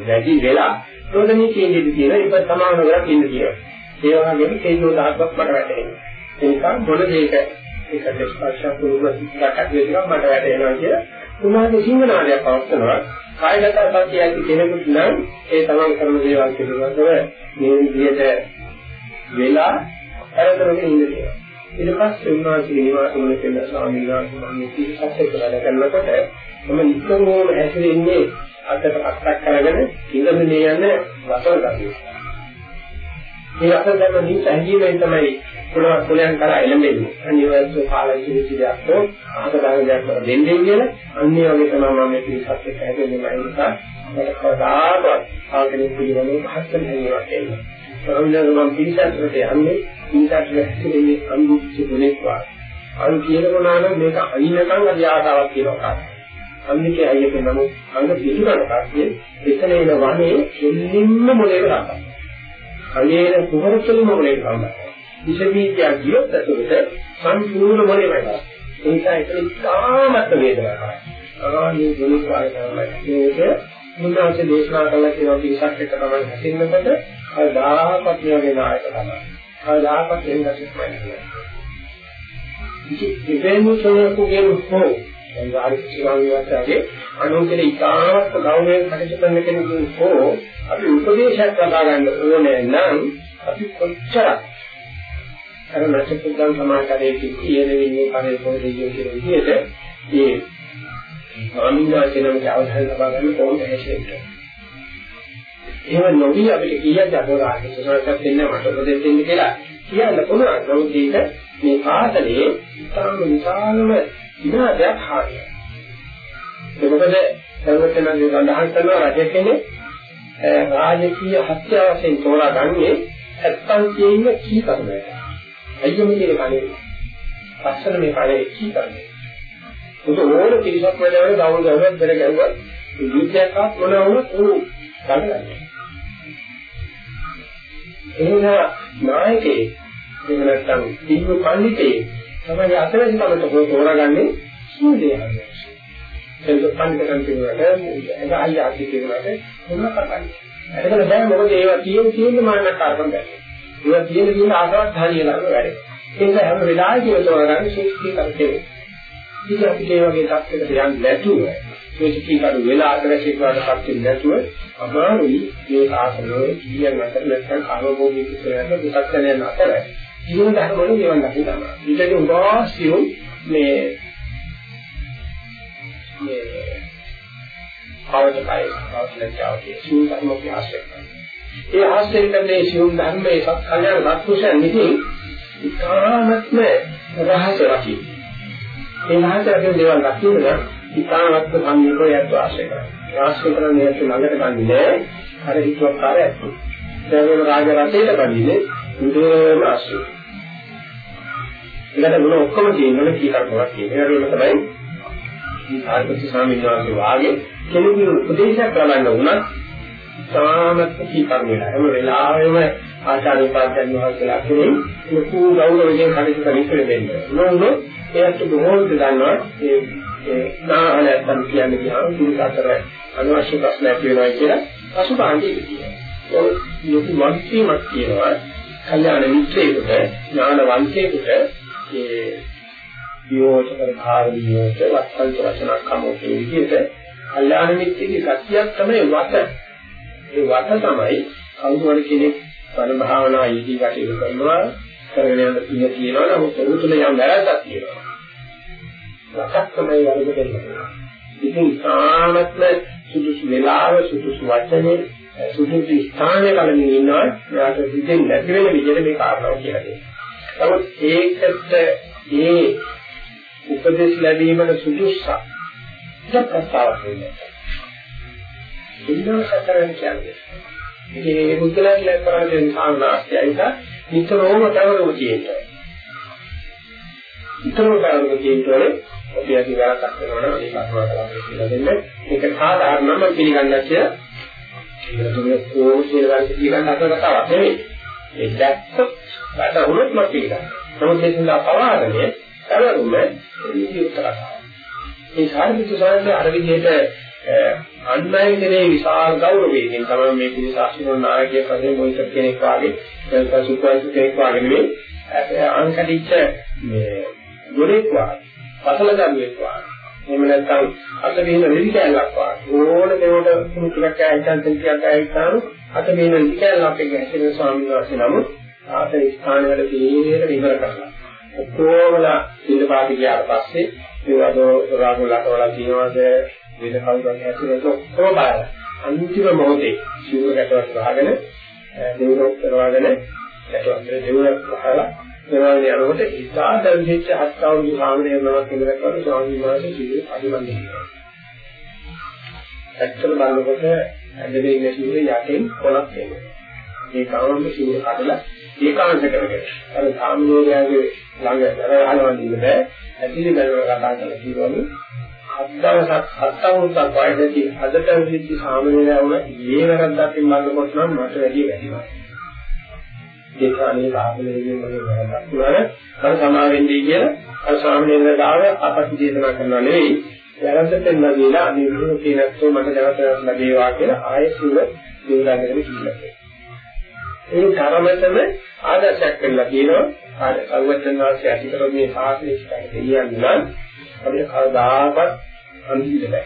වැඩි වෙලා රෝධනී කියන්නේ කියන එක සමාන කරලා ඉන්න කියනවා. ඒ වගේම තේජෝ ධාතුවක් මට වැටෙනවා. ඒක මොන දෙයක ඒකට ස්පර්ශ කුරුම සිද්ධාක් ඇති වෙනවා මට වැටෙනවා කිය. තුමාගේ සිංහනාදයක් පවත්නවා. කායගත සත්‍ය ඇති කෙනෙකුට නම් ඒ තමන් කරන දේවල් පිළිබඳව මේ විදිහට වෙලා අරතරගෙන ඉන්න කියනවා. ඊට පස්සේ උන්වහන්සේ නිවාස මුල කියන ස්වාමීන් වහන්සේ මේ පිළිසත් එක්ක වැඩ කරනකොට මම නිතරම ඇතුලේ අතට අත්තක් කරගෙන ඉඳගෙන යන වසල ගන්නවා. මේ අතට දැම්ම නිත් ඇහිීමෙන් තමයි පුලව පුලයන් කරා එළඹෙන්නේ. අනිවාර්ය කාලය කිසිදයක් හෝ අහකට දෙයක් දෙන්නේ කියලා අන්නේ වගේ තමයි මම මේ පිළිසත් එක්ක හැදෙන්නේ මම නිසා මට කවදාවත් ආගමික පිළිවෙලේ හස්තන හැංගීමක් එන්නේ. සරලව මම පිළිසත් වලට යන්නේ පිළිසත් වැස්සේ අනුභූති දුලෙක් වා. අන් කියනවා නම් මේක අයින්නකම් අධි ආසාවක් කියනවා කාටද? අන්නිකේ අයියක නමුත් අංග පිළිගන්න පස්සේ එතන එන වනේ දෙල්ලින්ම මොලේට ගන්නවා. කලයේ කුමරකෙලින්ම මොලේට ගන්නවා. විෂ බීජය ගියොත් ඇතුළට සම්පූර්ණ මොලේ වෙනවා. ඒ නිසා එතන ඉතාමත් වේදනාවක් කරයි. ආනේ දුරු කායනාවයි. මේක මුන්නාසේ දේශනා කළා කියන පිටසක් එක තමයි හැසිරෙනකොට කවදාහක්වත් මේ වගේ නායක තමයි. කවදාහක්වත් එන්නත් නැහැ. ඉතින් දෙවෙනි කෙනෙකුගේ හෝ දැන් ආරිච්චිවාගේ වාසයේ අනුන්ගේ ඉතාමත් ගෞරවයෙන් කටයුතු කරන කෙනෙකුන් හෝ අපි උපදේශයක් ලබා ගන්න ඕනේ නම් අපි කොච්චරක් අර නැචුද්දන් සමාජයේ කියන විදිහේ පරිපෝෂණය කියන විදිහට මේ ස්වාමීන් වහන්සේනමගේ අවධානය ලබා ගන්න කොහොමද හැසිරෙන්නේ එහෙම නොවි අපිට කීයක් අදෝරාජ සසරකට දෙන්න මට උපදෙස් දෙන්න කියලා කියන්න පුළුවන්. නමුත් ඒක මේ පාඩලේ ඉතාම විශාලම විනාශයක් හානිය. ඒ මොකද සර්වඥාන්ගේ සඳහන් කරන රජ කෙනෙක් රාජකීය හත්‍ය වශයෙන් තෝරාගන්නේ නැත්තම් කියන්නේ කී කර්මයක්. අයියම කියන කණේ. පස්සන මේ කණේ කී කර්මයක්. උද ඕන කිරිසක් වැඩවල දවල් ගහුවත් බෙර ගැහුවත් විද්‍යාවක් මොන වුණත් උ ගන්නෑ. එහෙනම් නායකේ එහෙම නැත්නම් දීප පඬිතේ තමයි අතවැසි කමට තෝරාගන්නේ සූදේ හරියට. ඒක පඬිතකම් කියනකොට ඒක අයිය ආදි කියනකොට මොනවද කරන්නේ? ඒකල බෑ මොකද ඒවා තියෙන තියෙන මානකාරකම් බෑ. ඒවා තියෙන තියෙන ආසාවත් හරියලා වැඩ. ඒක හැම වෙලාවෙම කියලා තෝරාගන්නේ ශික්ෂිත කරකේ. ඉතින් අපිට ඒ වගේ තත්ත්වයකට යන්නේ නැතුව ශික්ෂිත කරු වෙලා අතවැසි කරනපත් වෙන්නේ නැතුව අමාරුයි මේ ආසනයේ කීයන් අතර නැත්නම් කාමභෝගී කිසියම් දුක්ඛ යන අතර ජීවන ධර්ම වල නිවන් දකින්න තමයි. ඊටදී උදාසියු මේ මේ අවශ්‍යයි අවශ්‍යතාවයේ සියුම් ධර්ම ප්‍රාශ්‍රය කරනවා. ඒ ආශ්‍රය කරන්නේ සියුම් ධර්මයේ සත්කල්යන රත්කුෂයන් නිදී ඉතාමත්ම රහස රකි. ඒ රහස රකින දේවල් දකින්න ඉතාමත්ම සම්මිතෝ යත් ආශ්‍රය කරනවා. ආශ්‍රය කරන හේතු ළඟට ගන්නේ අර හිතුවක් කාර්යයක්. ඒකම රාජ රටේට බඳින්නේ මුදේම ආශ්‍රය. ඒකට මොන ඔක්කොම කියනවනේ කීකරකමක් කියන. ඒ වගේම තමයි මේ සාරිපුත්‍ර ස්වාමීන් වහන්සේ වාගේ කෙනෙකුගේ උපදේශයක් ලබන්න වුණත් සාමත්ම කීකරණය. හැම වෙලාවෙම ආචාර්ය උපාධ්‍යයන් වහන්සේලා කෙනෙක් ලොකු ගෞරවයෙන් කටයුතු කරන්න දෙන්නේ. නෝනෝ ඒත් බොහෝ දන්නවා ඒ ඒ නාහලයන් කියන්නේ කියනවා මේ අතර අනවශ්‍ය ප්‍රශ්න ඇති වෙනවා කියලා පසුබාහදී කියනවා. ඒ ලොකු වගකීමක් කියනවා කල්යාණ මිත්‍රයෙකුට ඥානවන්තයෙකුට ඒ විෝචක භාවියෝච වත්තල් වචන කමෝකේ විදිහට කල්යාණ මිත්‍රයේ ගතියක් තමයි වත. ඒ වත තමයි කවුරු හරි කෙනෙක් පරම භාවනා යෙදී කටයුතු කරනවා කරගෙන යන පිය කියනවා නමුත් ඒ තුල යම් වැරද්දක් තියෙනවා. වතක් තමයි වැරද්ද දෙන්නේ. ඉතින් සාමත්ම සුදුසු වෙලාව සුදුසු වචනේ සුදුසු ස්ථානයේ කලින් ඉන්නවා එයාට හිතෙන් නැති වෙන විදිහට මේ කාරණාව කියලා දෙනවා. නමුත් ඒකට ඒ උපදෙස් ලැබීමට සුදුසුසක් ප්‍රස්තාවක් වෙන්නේ. ඉන්නව සතරෙන් කියන්නේ. මේ බුද්ධලන් ලැබවන දෙන සාමාන්‍යයිද නිතරම තවරම තියෙනවා. නිතරම තවරම තියෙනවනේ අපි අද වැරද්දක් කරනවා නම් ඒක අසවලා කියලා දෙන්න. ඒක සාධාරණම පිළිගන්න කියලා. ඒක තුනේ කෝෂේ වගේ පිළිගන්න අතර කතාවක් නෙවෙයි. ඒ දැක්ක වැටුනොත් මත පිළිගන්න. නමුත් ඒ සඳහා පවාදනේ කරරුම විදියට කරනවා. ඒ සාහිත්‍ය සාහිත්‍ය අර විදිහට අන්මය කෙරේ විශාල ගෞරවයෙන් තමයි මේ පිළිස ආශිර්වාද නායකයෙක් වශයෙන් මොකද කෙනෙක් වාගේ දැන් සුපයිසු කෙනෙක් වාගේ නෙවෙයි අංකඩිච්ච මේ ගොඩෙක් වාගේ පසල දරුවෙක් වාගේ. එහෙම නැත්නම් අත මෙහෙම නිදි කැලක් වාගේ. ඕන කෙනෙකුට කුණු ටිකක් ඇහිච්චන් තෙල් ටිකක් ඇහිච්චාම අත මෙහෙම නිදි කැලක් එක හැසිරෙන ස්වාමීන් වහන්සේ නමුත් ආසන ස්ථාන වල තීරයට ඉවර කරලා. ඔක්කොමලා ඉන්න පාටි ගියාට පස්සේ ඒ වගේ රාගලට වල තියෙනවාද? වෙන කවුරුත් ඇතුළත ඔක්කොම බලලා අන්තිම මොහොතේ සිවුර ගැටවත් ගහගෙන දෙවුරක් කරවාගෙන ගැටවත් දෙවුරක් ගහලා ඒවාගේ යනකොට ඉතා දැල්හිච්ච හත් අවුරුදු සාමණේර නමක් ඉඳලා ස්වාමීන් වහන්සේ සිවුර අදිමන්නේ කියනවා. ඇත්තට බලනකොට ඇදගෙන ඉන්න සිවුර යටින් කොලක් එනවා. ඒ කාමම සිවුර කඩලා ඒකාංශ කරගෙන අර සාමණේරයාගේ ළඟ දරහලවන්න ඉන්න බෑ. ඇතිලි බැලුව කතා කරලා කියවලු හත් දවසක් හත් අවුරුද්දක් වයසදී අදට විදිහට සාමණේරයා වුණ මේ වැරද්දක් බලනකොට නම් මට වැඩි වැඩිමයි. දේශානේ සාමණේරයන් වගේ වැරද්දක් වුණාට අර සමාවෙන්නේ කියලා අර සාමණේරයා ගාව අපටි දේශනා කරනවා නෙවෙයි වැරද්ද පෙන්ලා දීලා අනේ විදිහට කියනස්සෝ මට නැවත ලැබේවා කියලා ආයෙත් උන දේවදාගෙන කිව්ලා. ඒ තරමටම ආදර්ශයක් කරලා කියනවා ආර සර්වඥ වාසය ඇතිකර මේ සාසනික කියන්නේ නම් අපිට කවදාකවත් අන්තිමට බෑ.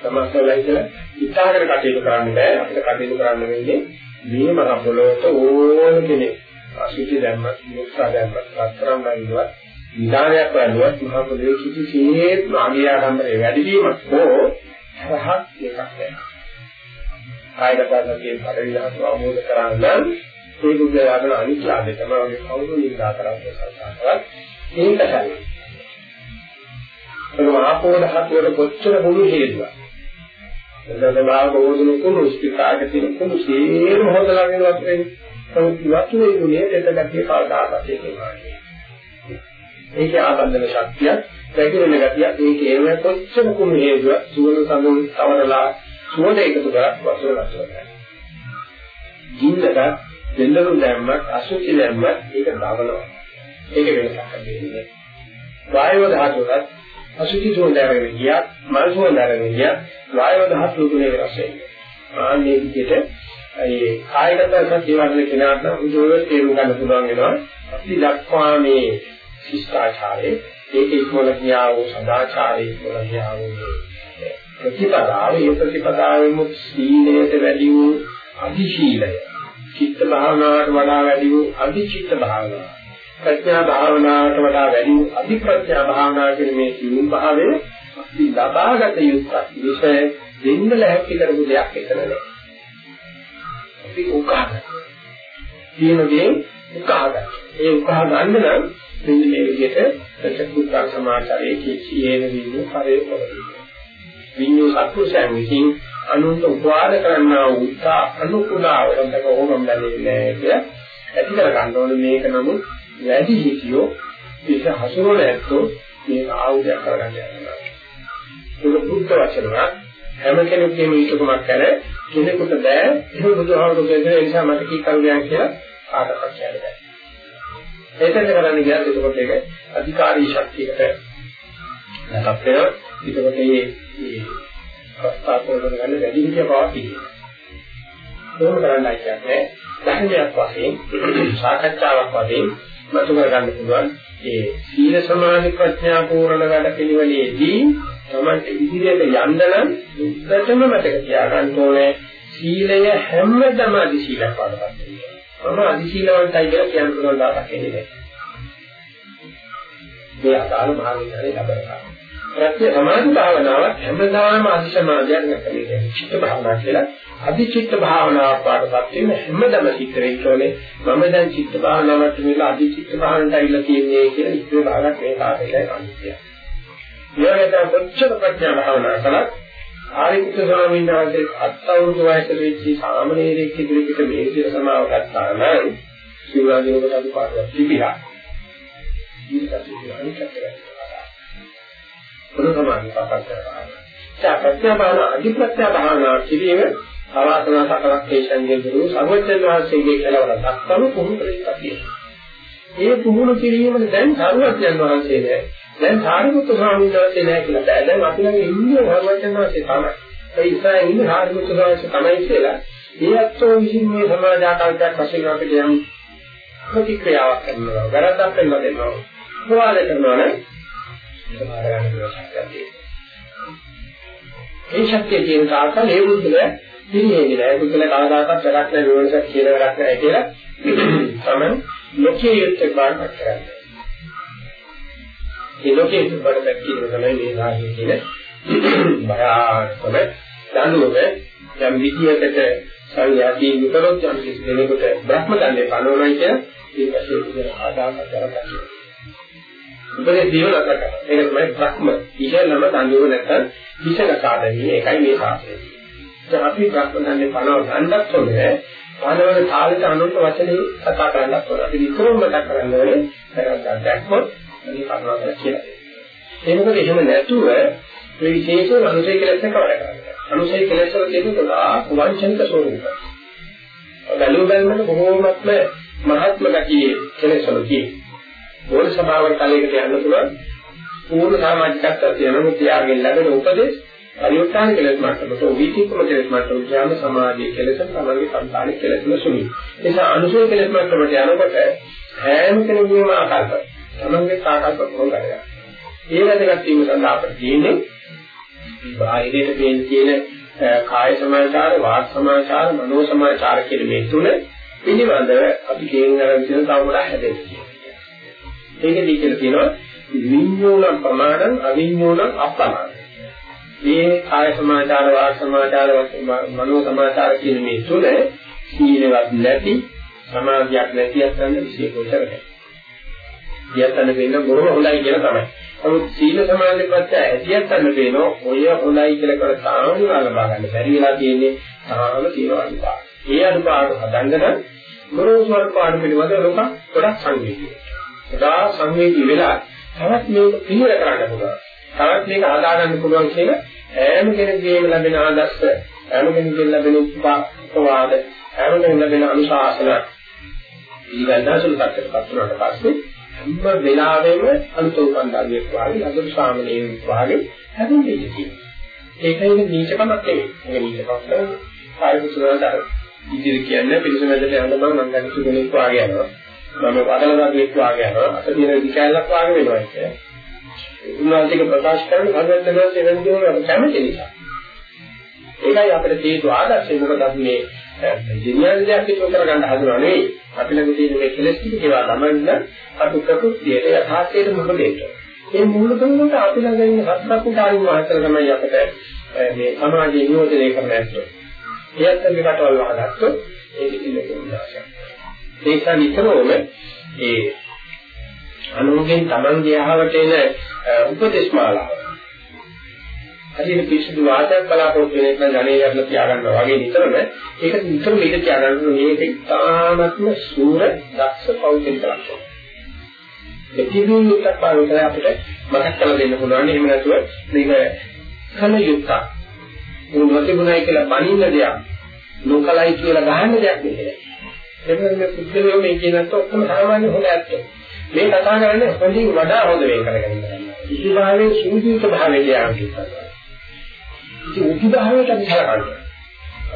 සමස්තවලයි කියලා ඉතාලකට කටයුතු කරන්න බෑ. අපිට කටයුතු කරන්න වෙන්නේ මේ මහ පොළොවට ඕන කෙනෙක් අසුචි දැම්මත්, මුක්සා දැම්මත්, සතරම් වයින්වත් විධානයක් වලුවත් මහ පොළොවේ කිසිසේත් මාගේ ආරම්භයේ වැඩි වීමක් හෝ සහක් එකක් නැහැ. කායගතකයේ පරිවිලාස අවබෝධ කරගන්න ඒ බුද්ධයාගේ අනිත්‍යය තමයි කවුරු නිදා කරන්නේ සංසාරවත් ඒකයි. ඒක ආපෝ ධාතුවල කොච්චර මුළු හේතුවක්. එතන බාහ බෝධන කුණු ස්පිකාගේ තියෙන කුණු සියලු හොදලා වෙනවත් වෙන්නේ. සමුත් වතුනේ ගුණය දෙතගතිය කවදාකවත් ඒකේ ඒකේ ආබන්ධන ශක්තිය, පැකිලෙන ගතිය, ඒකේ ඒව කොච්චර කුණු හේතුවක් සුවඳ සඳුන් තවරලා සුවඳ එකතු කරලා වතුර ලස්සනයි. ජීවිතක දෙන්නු දැම්මත් අසුචි දැම්මත් ඒක දවනවා. ඒක වෙනසක් නැහැ. වායව ධාතුවත් අසුචි සෝඳාරගෙන ගියත් මල් සෝඳාරගෙන ගියත් වායව ධාතු තුනේ වෙනස් වෙනවා. ආන්නේ විදිහට ඒ කායගත සත්‍ය වර්ණ කෙනාට උදේට තේරුම් ගන්න පුළුවන් වෙනවා. අපි දක්වා මේ ශිෂ්ටාචාරයේ ඒක ඉක්මන ගියා වූ සදාචාරයේ ඉක්මන ගියා වූ ප්‍රතිපදාව ඒ ප්‍රතිපදාවෙම සීලයට වැඩි වූ අධිශීලය චිත්ත භාවනාවට වඩා වැඩි වූ අධිචිත්ත භාවනාව ප්‍රඥා භාවනාවට වඩා වැඩි වූ අධි ප්‍රඥා භාවනාව කියන මේ සියුම් භාවය අපි ලබාගත යුත්තක්. විශේෂ දෙන්න ලැහැත්ති කරපු දෙයක් එතන නෑ. අපි උකහාගන්න. තියෙනදී උකහාගන්න. ඒ උකහා ගන්න නම් මෙන්න මේ විදිහට ප්‍රතිකුත්තර සමාචාරයේ කීයේන වින්නු පරේ පොරදී. විඤ්ඤු සත්පුරුෂයන් විසින් අනුන්ට උපවාද කරන්නා වූ උත්සාහ අනුකුණා වරන්තක ඕගම් බැලෙන්නේ නැහැ ඇති කර ගන්න ඕනේ මේක නමුත් වැඩි හිතියෝ ඒක හසුරවල ඇත්තෝ මේක ආයුධයක් කරගන්න යනවා. ඒක බුද්ධ වචනයක් හැම කෙනෙකුගේම ඊටකමක් කර කෙනෙකුට බෑ ඒක බුදුහාමුදුරුවෝ කියන නිසා මට කී කරුණයක් කියලා කාටවත් කියන්න බෑ. ඒකද කරන්නේ කියන්නේ එතකොට ඒක අධිකාරී ශක්තියකට නැතත් වෙනවා. එතකොට මේ මේ ප්‍රස්තාවවල ගන්න වැඩි හිතිය පවක් තියෙනවා. කොහොම කරන්නයි කියන්නේ ධර්මයක් වශයෙන් සාකච්ඡාවක් වශයෙන් මතු කරගන්න පුළුවන් ඒ සීල සමාධි ප්‍රඥා පූර්ණ වැඩ පිළිවෙලේදී තමයි ඉදිරියට යන්න නම් උද්දටම මතක තියාගන්න ඕනේ සීලය හැමදම අදි සීලයක් වඩපත් වෙනවා. මම අදි සීලවන්තයි කියලා කියන්න පුළුවන් දාතක් එන්නේ නැහැ. මේ අදාළ මහාවිද්‍යාලයේ ලැබෙනවා. ප්‍රත්‍ය සමාධි භාවනාව හැමදාම අදි සමාධියක් නැත්නම් චිත්ත භාවනාව කියලා අධිචිත්ත භාවනාවක් පාඩපත් වෙන හැමදම සිද්ධ වෙන්නේ මම දැන් චිත්ත භාවනාවට මෙලා අධිචිත්ත භාවනට ඇවිල්ලා තියෙන්නේ කියලා ඉස්සේ භාගයක් මේ කාටේ කන්නේ. ඊළඟට කොච්චර ප්‍රඥා භාවනා කළත් ආරිකුත් ස්වාමීන් වහන්සේ අත්අවුරුදු වයසට වෙච්ච සාමණේරයෙක් ඉදිරියට මේ විදිහට සමාව ගත්තා නම් සිවුරාදීනකට අදු පාඩයක් තිබිලා. ඊට පස්සේ අනිත් පැත්තට පොදු සමාධි පාපක් කරනවා. ප්‍රඥා භාවනා අධි ප්‍රඥා භාවනා කිරීම අවාසනා සකලක්ෂේෂන්ගේ ගුරු සර්වඥ වහන්සේගේ කෙලවර දක්වන පුහුණු කරලා තියෙනවා. ඒ පුහුණු කිරීමෙන් දැන් සර්වඥ වහන්සේ නෑ. දැන් සාරිපුත්‍ර ස්වාමීන් වහන්සේ නෑ කියලා බෑ. දැන් අපි ළඟ ඉන්නේ සර්වඥ වහන්සේ තමයි. ඒ ඉස්සරහින් ඉන්නේ සාරිපුත්‍ර ස්වාමීන් තමයි කියලා. ඒ අත්ෝ විසින් මේ සමාජ ආකාරයක් වශයෙන් අපිට යම් ප්‍රතික්‍රියාවක් කරනවා. වැරද්දක් කරනවා දෙනවා. ප්‍රවාද කරනවා නම් ඒක මාර ගන්න පුළුවන්. ඒ ශක්තිය තියෙන තාක්කල් ඒ බුද්ධල පිළිහෙන්නේ නැහැ. බුද්ධල කවදාකවත් වැඩක් නැහැ වෙනසක් කියලා වැඩක් නැහැ කියලා තමයි ලෝකයේ යුක්ත බාරපත් කරන්නේ. ඒ ලෝකයේ යුක්ත බාරපත් කියන තමයි මේ රාගය කියන භයානකම දඬුවම යම් විදියකට සංයාදී විතරොත් යම් කිසි කෙනෙකුට බ්‍රහ්ම දන්නේ පනවනයි කියන ඒ වශයෙන් ආදාන කරගන්නවා. උපදේ දීවල කරගන්න. ඒක තමයි බ්‍රහ්ම. ඉහළම දඬුවම නැත්නම් විෂක සාධනීය ඒකයි මේ ශාස්ත්‍රය. දැන් අපි බ්‍රහ්ම දන්නේ පනව ගන්නත් ඕනේ. පනවන තාලෙට අනුන්ට වචනේ කතා කරන්නත් ඕනේ. අපි විතරම මතක් කරන්න ඕනේ. කරගන්න දැක්කොත් මේ කරුණාව කියලා. ඒ මොකද එහෙම නැතුව මේ විශේෂ මනුෂ්‍ය කෙලෙස් එක වැඩ කරනවා. මනුෂ්‍ය කෙලෙස් වල තියෙන ගොඩාක් වංචනික ස්වરૂප. බැලුව බැලමට බොහෝමත්ම මහත්ම ගතියේ කෙලෙස් වල තියෙන. ඕන සභාවක තලයකට යන්න පුළුවන්. පූර්ණ සමාජිකත්වය තියෙනමුත් යාගෙන් ලැබෙන උපදේශ පරිවර්තන කෙලෙස් මට්ටමට විචිකම කෙලෙස් මට්ටමට යාම සමාජයේ කෙලෙස් තමන්ගේ සංකාරික කෙලෙස් වලසුනි. ඒ නිසා අනුසය කෙලෙස් මට්ටමට යනකොට හැම කෙනෙකුගේම ආකල්ප තමන්ගේ ආකල්ප කොහොමද කරගන්නේ? ඒ වැදගත් වීම සඳහා අපිට තියෙන්නේ බාහිරයට පේන තියෙන කාය සමාචාර, වාක් සමාචාර, මනෝ සමාචාර කියන මේ තුන පිළිබඳව අපි කියන අරන් තියෙන තව ගොඩක් හැදෙන්නේ. ඒකදී කියලා කියනවා විඤ්ඤෝණ ප්‍රමාණං අවිඤ්ඤෝණ අප්‍රමාණ. මේ කාය සමාචාර, වාක් සමාචාර, මනෝ සමාචාර කියන මේ තුන සීලවත් නැති සමාධියක් නැති අත්දැකීම් විශේෂ කොටරයි. කියන්න වෙන බොහොම හොඳයි කියලා තමයි. නමුත් සීල සමාධි පත්‍ය ඇතියක් ගන්න පේනවා ඔය හොඳයි කියලා කර තාම ලබා ගන්න බැරි වෙලා තියෙන්නේ තාම තියෙනවා අනුපාත. ඒ අනුපාත හදන්න නම් ගොරෝසු අනුපාත පිළිබඳව ලෝක ගොඩක් සංවේදී. ගොඩාක් සංවේදී වෙලා තවත් මේක පිළිවෙල කරන්න පුළුවන්. තවත් මේක හදා ගන්න පුළුවන් කියලා ඈම කෙනෙක්ගේම ලැබෙන ආදර්ශ, ඈම කෙනෙක්ගෙන් ලැබෙන උපවාද, ඈම කෙනෙක්ගෙන් ලැබෙන අනුශාසන ඊගඳසුළු තත්ත්වයකට පත් වුණාට පස්සේ හැම වෙලාවෙම අනුතෝපන්දාලියක් වාගේ අදුරු සාමණේර වාගේ හැදෙන්නේ තියෙනවා. ඒකයි නීචකමක් නෙවෙයි. ඒක නීචකමක් කරන්නේ කාය කුසලවලට ඉදිරි කියන්නේ පිළිසමෙන්දට යන මම මං ගන්න සුදුනෙක් වාගේ යනවා. මම පදලදාගියෙක් වාගේ යනවා. අත තියෙන විචාරයක් වාගේ වෙනවා කියන්නේ. උන්වහන්සේක ප්‍රකාශ කරන භගවන්තනස් එවැනි අප කැමති නිසා. ඒකයි අපිට තියෙන ආදර්ශය මොකද අපි මේ ජීවිතයක් පිටු කරගන්න හදනව නෙවෙයි. අපි ළඟ තියෙන මේ කෙලෙස් ටික ඒවා ළමන්න අපි ප්‍රകൃතියට යථාර්ථයට මුහුණ දෙන්න. මේ මුහුණ දෙනකොට අපි ළඟ ඉන්න හත්පත්කාරින් මාතර තමයි අපිට මේ සමාජයේ නියෝජනය කරන්න ඇත්තේ. ඒත් අපි කටවල් වහගත්තොත් ඒක ඉන්නේ කොහොමද? ඒක නිතරම ඒ අනුන්ගෙන් Tamange යහවට එන උපදේශ මාලාව හරියට පිරිසිදු වාතයක් බලාපොරොත්තු වෙන එක ධනෙ යන්න තියාගන්නවා වගේ නිතරම ඒක නිතරම ඉඳ තියාගන්න මේක ඉතාමත්ම සූර දක්ෂ පෞද්ගලික ලක්ෂණ. ඒ කිවියුක්තක් පාවිච්චි අපිට මතක් කරලා දෙන්න පුළුවන්. එහෙම නැතුව මේක කල යුක්තක්. මොනවද කියලා බනින්න දෙයක් ලෝකලයි කියලා ගහන්න දෙයක් නෙවෙයි. එතන මේ පුද්ගලයෝ මේ කියනත් ඔක්කොම සාමාන්‍ය හොඳ ඇත්තෝ. මේ කතා කරන්නේ හොඳින් වඩා හොඳ වෙන කරගෙන යනවා. ඉතිභාවයේ සූජිත භාවයේ යාන්තිකයි. ඉතින් උපදාහයට අපි සලකනවා.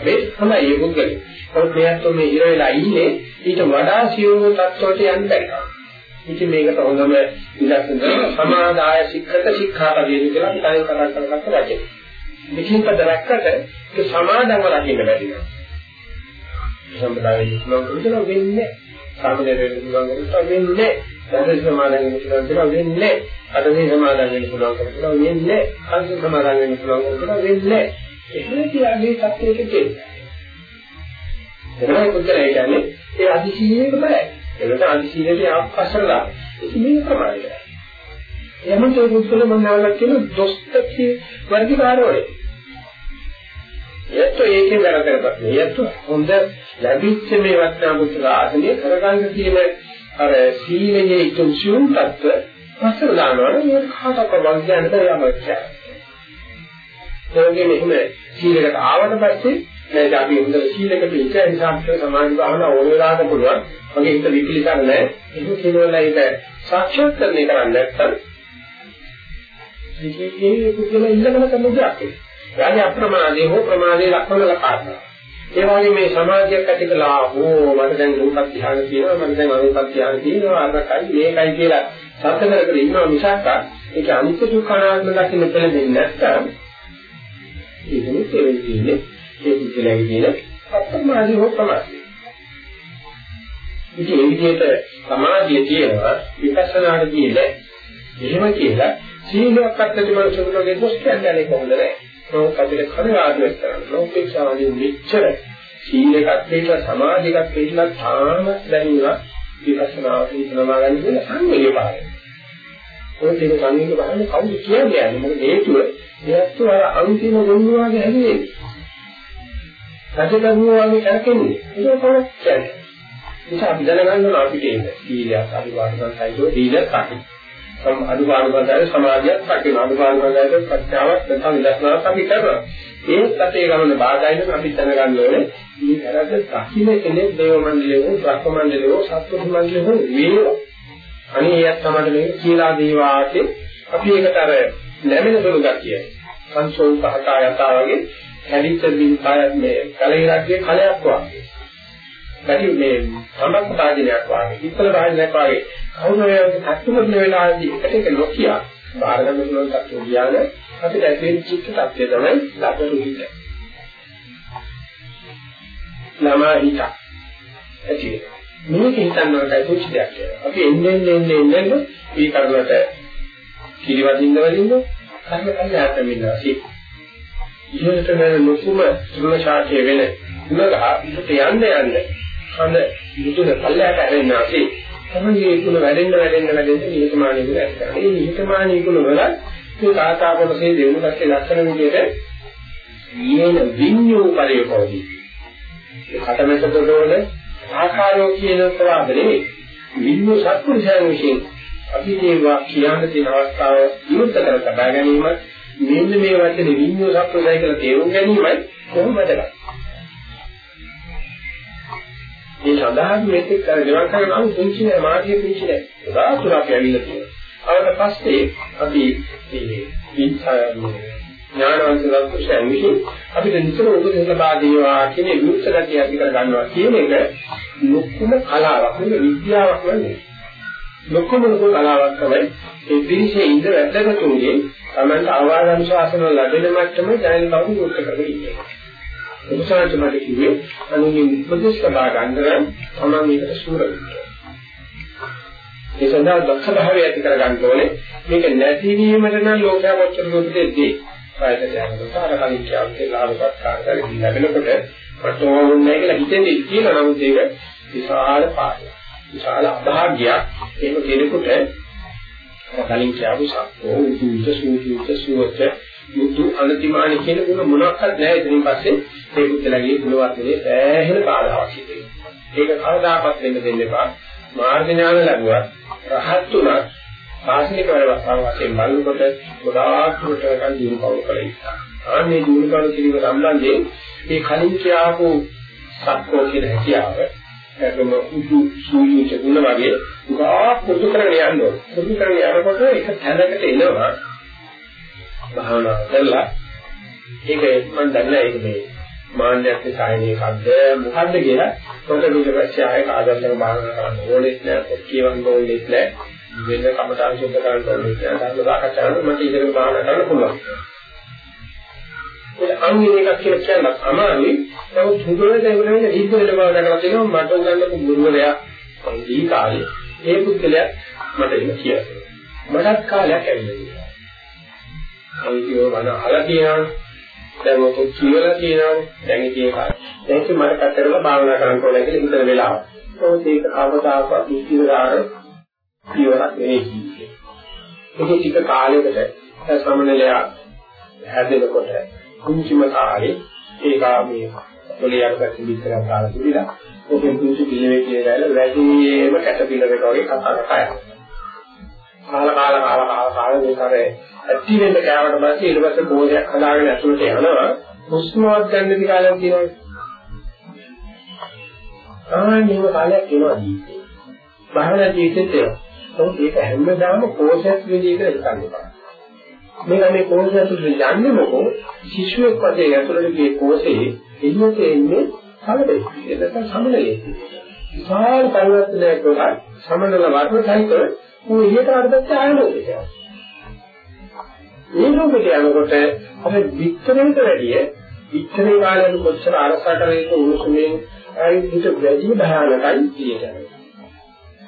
මේ තමයි මේ පුද්ගලයා. නමුත් මෙයාට මේ ඉර වෙලා ඉන්නේ ඊට වඩා සියුම් තත්ත්වයට යන්න බැහැ. ඉතින් මේකට හොඳම ඉලක්කන සමාදාය ශික්ෂක ශික්ෂාපදයේ කියලා අපි කලින් කතා කරගත්ත වචනේ. මෙකින් පදරක්කට ඒ සමාදන්ව රකින්න බැරි නේද? සම්පදායේ ඉස්ලාම් වෙන්නේ සාමනීය වෙන්න පුළුවන් වෙනවා වෙන්නේ සාධි සමාදන් වෙන්න පුළුවන් කියලා වෙන්නේ අදදී සමාදන් වෙන්න පුළුවන් කියලා වෙන්නේ අංශ සමාදන් වෙන්න පුළුවන් කියලා වෙන්නේ එහෙම කියන්නේ සත්‍යයක තියෙනවා එතනයි පුද්ගලයා කියන්නේ ඒ අදිශීලයක බයයි එතන අදිශීලයේ ආපස්සරලා ඒක මේ ප්‍රමාණය. එහමත් ඒ පුද්ගල මනාවක් කියන දොස්තරකේ වර්ගීකාරෝය ඒත් ඒකේ වැරදකට ඒත් හොඳ ලැබිච්ච මේ වටිනා පුත්‍ර ආසනිය කරගන්න තියෙන අර සීලයේ ඉතුරුසියුම් තත්ත්ව පස්සට දානවනේ මේක කාටවත් වංගයන්ට යමච්චා. ඒකෙන් එහෙම සීලයකට ආවට පස්සේ දැන් අපි හොඳ සීලයකට ඉච්ච නිසා අපේ සමාධි භාවනා ඕන වෙලාවක පුළුවන්. මගේ හිත විපිලිසර නැහැ. ඒක කියනවා ඒක සාක්ෂාත් කරන්නේ කරන්නේ නැත්නම් මේකේ කුසල ඉල්ලගෙන කරන දෙයක්. රාජ්‍ය අප්‍රමාදේ හෝ ප්‍රමාදේ ලක්ෂණ ලකාරනවා. ඒ වගේ මේ සමාජයක් ඇති කළා හෝ මට දැන් රූපක් ධ්‍යාන තියෙනවා මට දැන් අරූපක් ධ්‍යාන තියෙනවා අරකයි මේකයි කියලා සත්‍ය කරගෙන ඉන්නවා මිසක් ඒක අනිත්‍ය දුක්ඛනාත්ම දකින්න පෙළඹෙන්නේ නැත්නම් ඒකෙම තේරෙන්නේ ඒ පිටලගේ කියන අප්‍රමාදේ හෝ ප්‍රමාදේ. ඉතින් ඒ විදිහට සමාධිය තියෙනවා විපස්සනාට කියලා එහෙම කියලා සීලයක් අත්දැකීම සුදුලගේ දුෂ්කරණයක් කොහොමද නැහැ. මොකද අපිට කනගාටුවක් කරන්න. ලෝකේක්ෂාවලින් මෙච්චර සීලයක් පිළිලා සමාධියක් පිළිලා තාම දැනුණා විපස්සනාවට හිතනවා ගන්න කියන සංවේගය පාරයි. ඔය දෙක සංවේගය බලන්නේ කවුද කියන්නේ? මොකද හේතුව එයත් අර අන්තිම ගොනුවාගේ හැදෙන්නේ. රජකරුවා වගේ කරකෙන්නේ. ඒක තමයි කියන්නේ. ඒක අපි දැනගන්න ඕන අපිට ඒක. සීලයක් අනිවාර්යයෙන්ම සයිඩෝ සීලයක් අපි. සම අනුපානුපදාය සමාධියක් රකින්න අනුපානුපදායට ප්‍රත්‍යාවක් නැත්නම් විදර්ශනාවක් අපි කරනවා. ඒත් අපේ ගමන බාධායින් අපි දැනගන්න ඕනේ මේ කරද්ද දකින්න කෙනෙක් දේව මණ්ඩලයේ හෝ බ්‍රහ්ම මණ්ඩලයේ හෝ සත්ව මණ්ඩලයේ හෝ වේවා. අනේ ඒත් තමයි මේ කියලා දේවාගේ අපි ඒකට අර නැමෙන සුළු ගතිය. සංසෝල් පහකා යතා වගේ හැදිච්ච බින්කාය මේ කලිරක්ගේ කලයක් වගේ. වැඩි මේ සමස්ත භාජනයක් වගේ, ඉස්සල භාජනයක් වගේ කවුරු වේද තත්ත්වෙන්න වෙලාවේදී එකට එක නොකිය බාරගන්න පුළුවන් තත්ත්වය කියන අපිට ඇතිවෙන චිත්ත tattve තමයි ලබරු හිත. ළමා හිත. ඇති මේක හිතන්නට පුංචි දෙයක් කියලා. අපි එන්නේ එන්නේ එන්නේ මේ කරුණට කිරිවදින්න වදින්න කන්න කන්න හැතෙමින්නවා සී. ඉහළට යන ලොකුම තුන ශාකයේ වෙන උලගහ ඉහළට යන්න යන්න හඳ මුදුන පල්ලයට ඇරෙන්නා සී. තමයි ඒකුණ වැඩෙන්න වැඩෙන්න වැඩෙන්න නිහතමානී ගුණ ඇති කරන්නේ. මේ නිහතමානී ගුණ වල මේ කාතා කොටසේ දෙවුණු පැත්තේ ලක්ෂණ විදිහට ඊයන විඤ්ඤෝ පරිපෝධි. ඒ කටමැස පොදවල ආකාරෝ කියන ප්‍රවාදනේ විඤ්ඤෝ සත්පුරුෂයන් විසින් අපි මේවා කියන්න තියෙන අවස්ථාව විමුක්ත කර තබා ගැනීම මෙන්න මේ වචනේ විඤ්ඤෝ සත්පුරුෂය කියලා තේරුම් ගැනීමයි කොහොමද කරන්නේ? මේ සඳහන් මේක කර ගෙවන් කරන නම් පුංචි නෑ මාගේ පුංචි නෑ. උදාතුරක් ඇවිල්ලා තියෙනවා. අවුරුද්ද පස්සේ අපි මේ ඥානවන්ත ලක්ෂණ විසින් අපිට නිතර උපදෙස් ලබා දේවා කියන විමුක්ත ගතිය ඇති කර ගන්නවා කියන එක ලොකුම කලාවක් නෙවෙයි විද්‍යාවක් නෙවෙයි. ලොකුම ලොකු කලාවක් තමයි ඒ පිරිසේ ඉඳ වැදගතුන්ගේ තමන්ට ආවාද අනුශාසන ලැබෙන මට්ටම දැනෙන බව විමුක්ත කරගෙන ඉන්නේ. උපසාරට මට කිව්වේ අනුන්ගේ උපදේශ ලබා ගන්න නම් තමන් මේකට සූර වෙන්න. ඒ සඳහා දක්ෂ භාවය ඇති කර ගන්න ඕනේ. මේක නැතිවීමට නම් ලෝකයා කොච්චර දුරට දෙන්නේ. කායයට යනකොට අර කලින් කියන්නේ ලාභපත් කාර්යය ලැබෙනකොට මට ඕනේ කියලා හිතෙන්නේ කියලා නමුත් ඒක විශාල පාඩයක්. විශාල අභාග්‍යයක්. ඒක කෙනෙකුට කලින් කියපු සක්කෝ උතුත සූතුත සුවච මුතු අනතිමානි කියන ගුණ මොනක්වත් නැහැ ඉතින් පස්සේ ඒ පුද්ගලගේ ගුණවත්කමේ සෑහෙන බාධාවක් සිදු වෙනවා. ඒක කවදාකවත් වෙන්න දෙන්න එපා. මාර්ග ඥාන ලැබුවත් රහත් උනත් ආශිනික වරවස්තාව වශයෙන් බලනකොට ගොඩාක් දුරට ගන්න දිනු පවු කළ ඉස්සා. ආන්නේ දිනු පවු කිරීම සම්බන්ධයෙන් මේ කලින් කියආපු සක්කෝ කියන හැකියාව ඒකම උතු සූයුච ගුණ වගේ ගොඩාක් පුරුදු කරගෙන යන්න ඕනේ. පුරුදු කරගෙන යනකොට ඒක තැනකට එනවා. භාවනා කරලා ඒක මම දන්නේ ඒක මේ මාන්නයක් සායනේ එකක්ද මොකද්ද කියලා මොකද ඊට පස්සේ ආයෙ ආදර්ශක භාවනා කරන්න ඕනෙත් නෑ කියවන්න ඕනෙත් නෑ. වෙන කමටහන් සුද්ධ කරන්න ඕනෙත් නෑ. ධර්ම සාකච්ඡා කරනකොට මට ඉතින් භාවනා කරන්න පුළුවන්. ඒ අංගින එකක් කියලා කියන්න අමාරුයි. නමුත් හුදුනේ දැනෙන්නේ දීප වෙන බව දැකලා තියෙනවා මට උගන්වපු ගුරුවරයා දී කාලේ. ඒ පුද්ගලයා මට එහෙම කියලා. මටත් කාලයක් ඇවිල්ලා අයියෝ මම අහලා තියෙනවා. දැන් මොකද කියලා තියෙනවා. දැන් ඉතින් ඒක. දැන් ඉතින් මට පැත්තකට භාවනා කරන්න ඕනේ කියලා හිතන වෙලාව. කොහොමද ඒක අවදාපත් ඉතිරාර පියවරක් නෙවෙයි කියන්නේ. ඒක ටික කාලයකට සමනලයා හැදෙනකොට කුංචිම කාලේ ඒක මේ පොලියක් පැත්තේ විතරක් කාලා තිබිලා ඔකෙන් කුංචි පිළිවෙල කියලා වැඩිම කැට පිළිවෙලකට වගේ කතා කරලා කාල කාල කාල කාල කාල මේ කරේ ඇති වෙන්න කෑවට පස්සේ ඊට පස්සේ කෝෂයක් හදාගෙන ඇතුළට යනවා. හුස්මවත් ගන්න දි කාලයක් තියෙනවා ආන්නේම කාලයක් එනවා ජීවිතේ. බාහිර ජීවිතෙත් එනවා. නමුත් ඒක හැමදාම කෝෂයක් විදිහට හිතන්න බෑ මේක මේ කෝෂය ඇතුළට යන්නේ මොකෝ? ශිෂ්‍යයෙක් වගේ ඇතුළට ගියේ කෝෂේ එන්නට එන්නේ කලබේ ඒක සමනලයේ විශාල පරිවර්තනයක් කරලා සමනල වර්ග සහිත ඌ ඉහට අරකට ආයලෝකයක් මේ ලෝකෙට යනකොට අර වික්තරේට වැඩිය වික්තරේ කාලේ කොච්චර අරසකරේක උණුසුමෙන් හිත වැඩි භයානකයි කියන්නේ.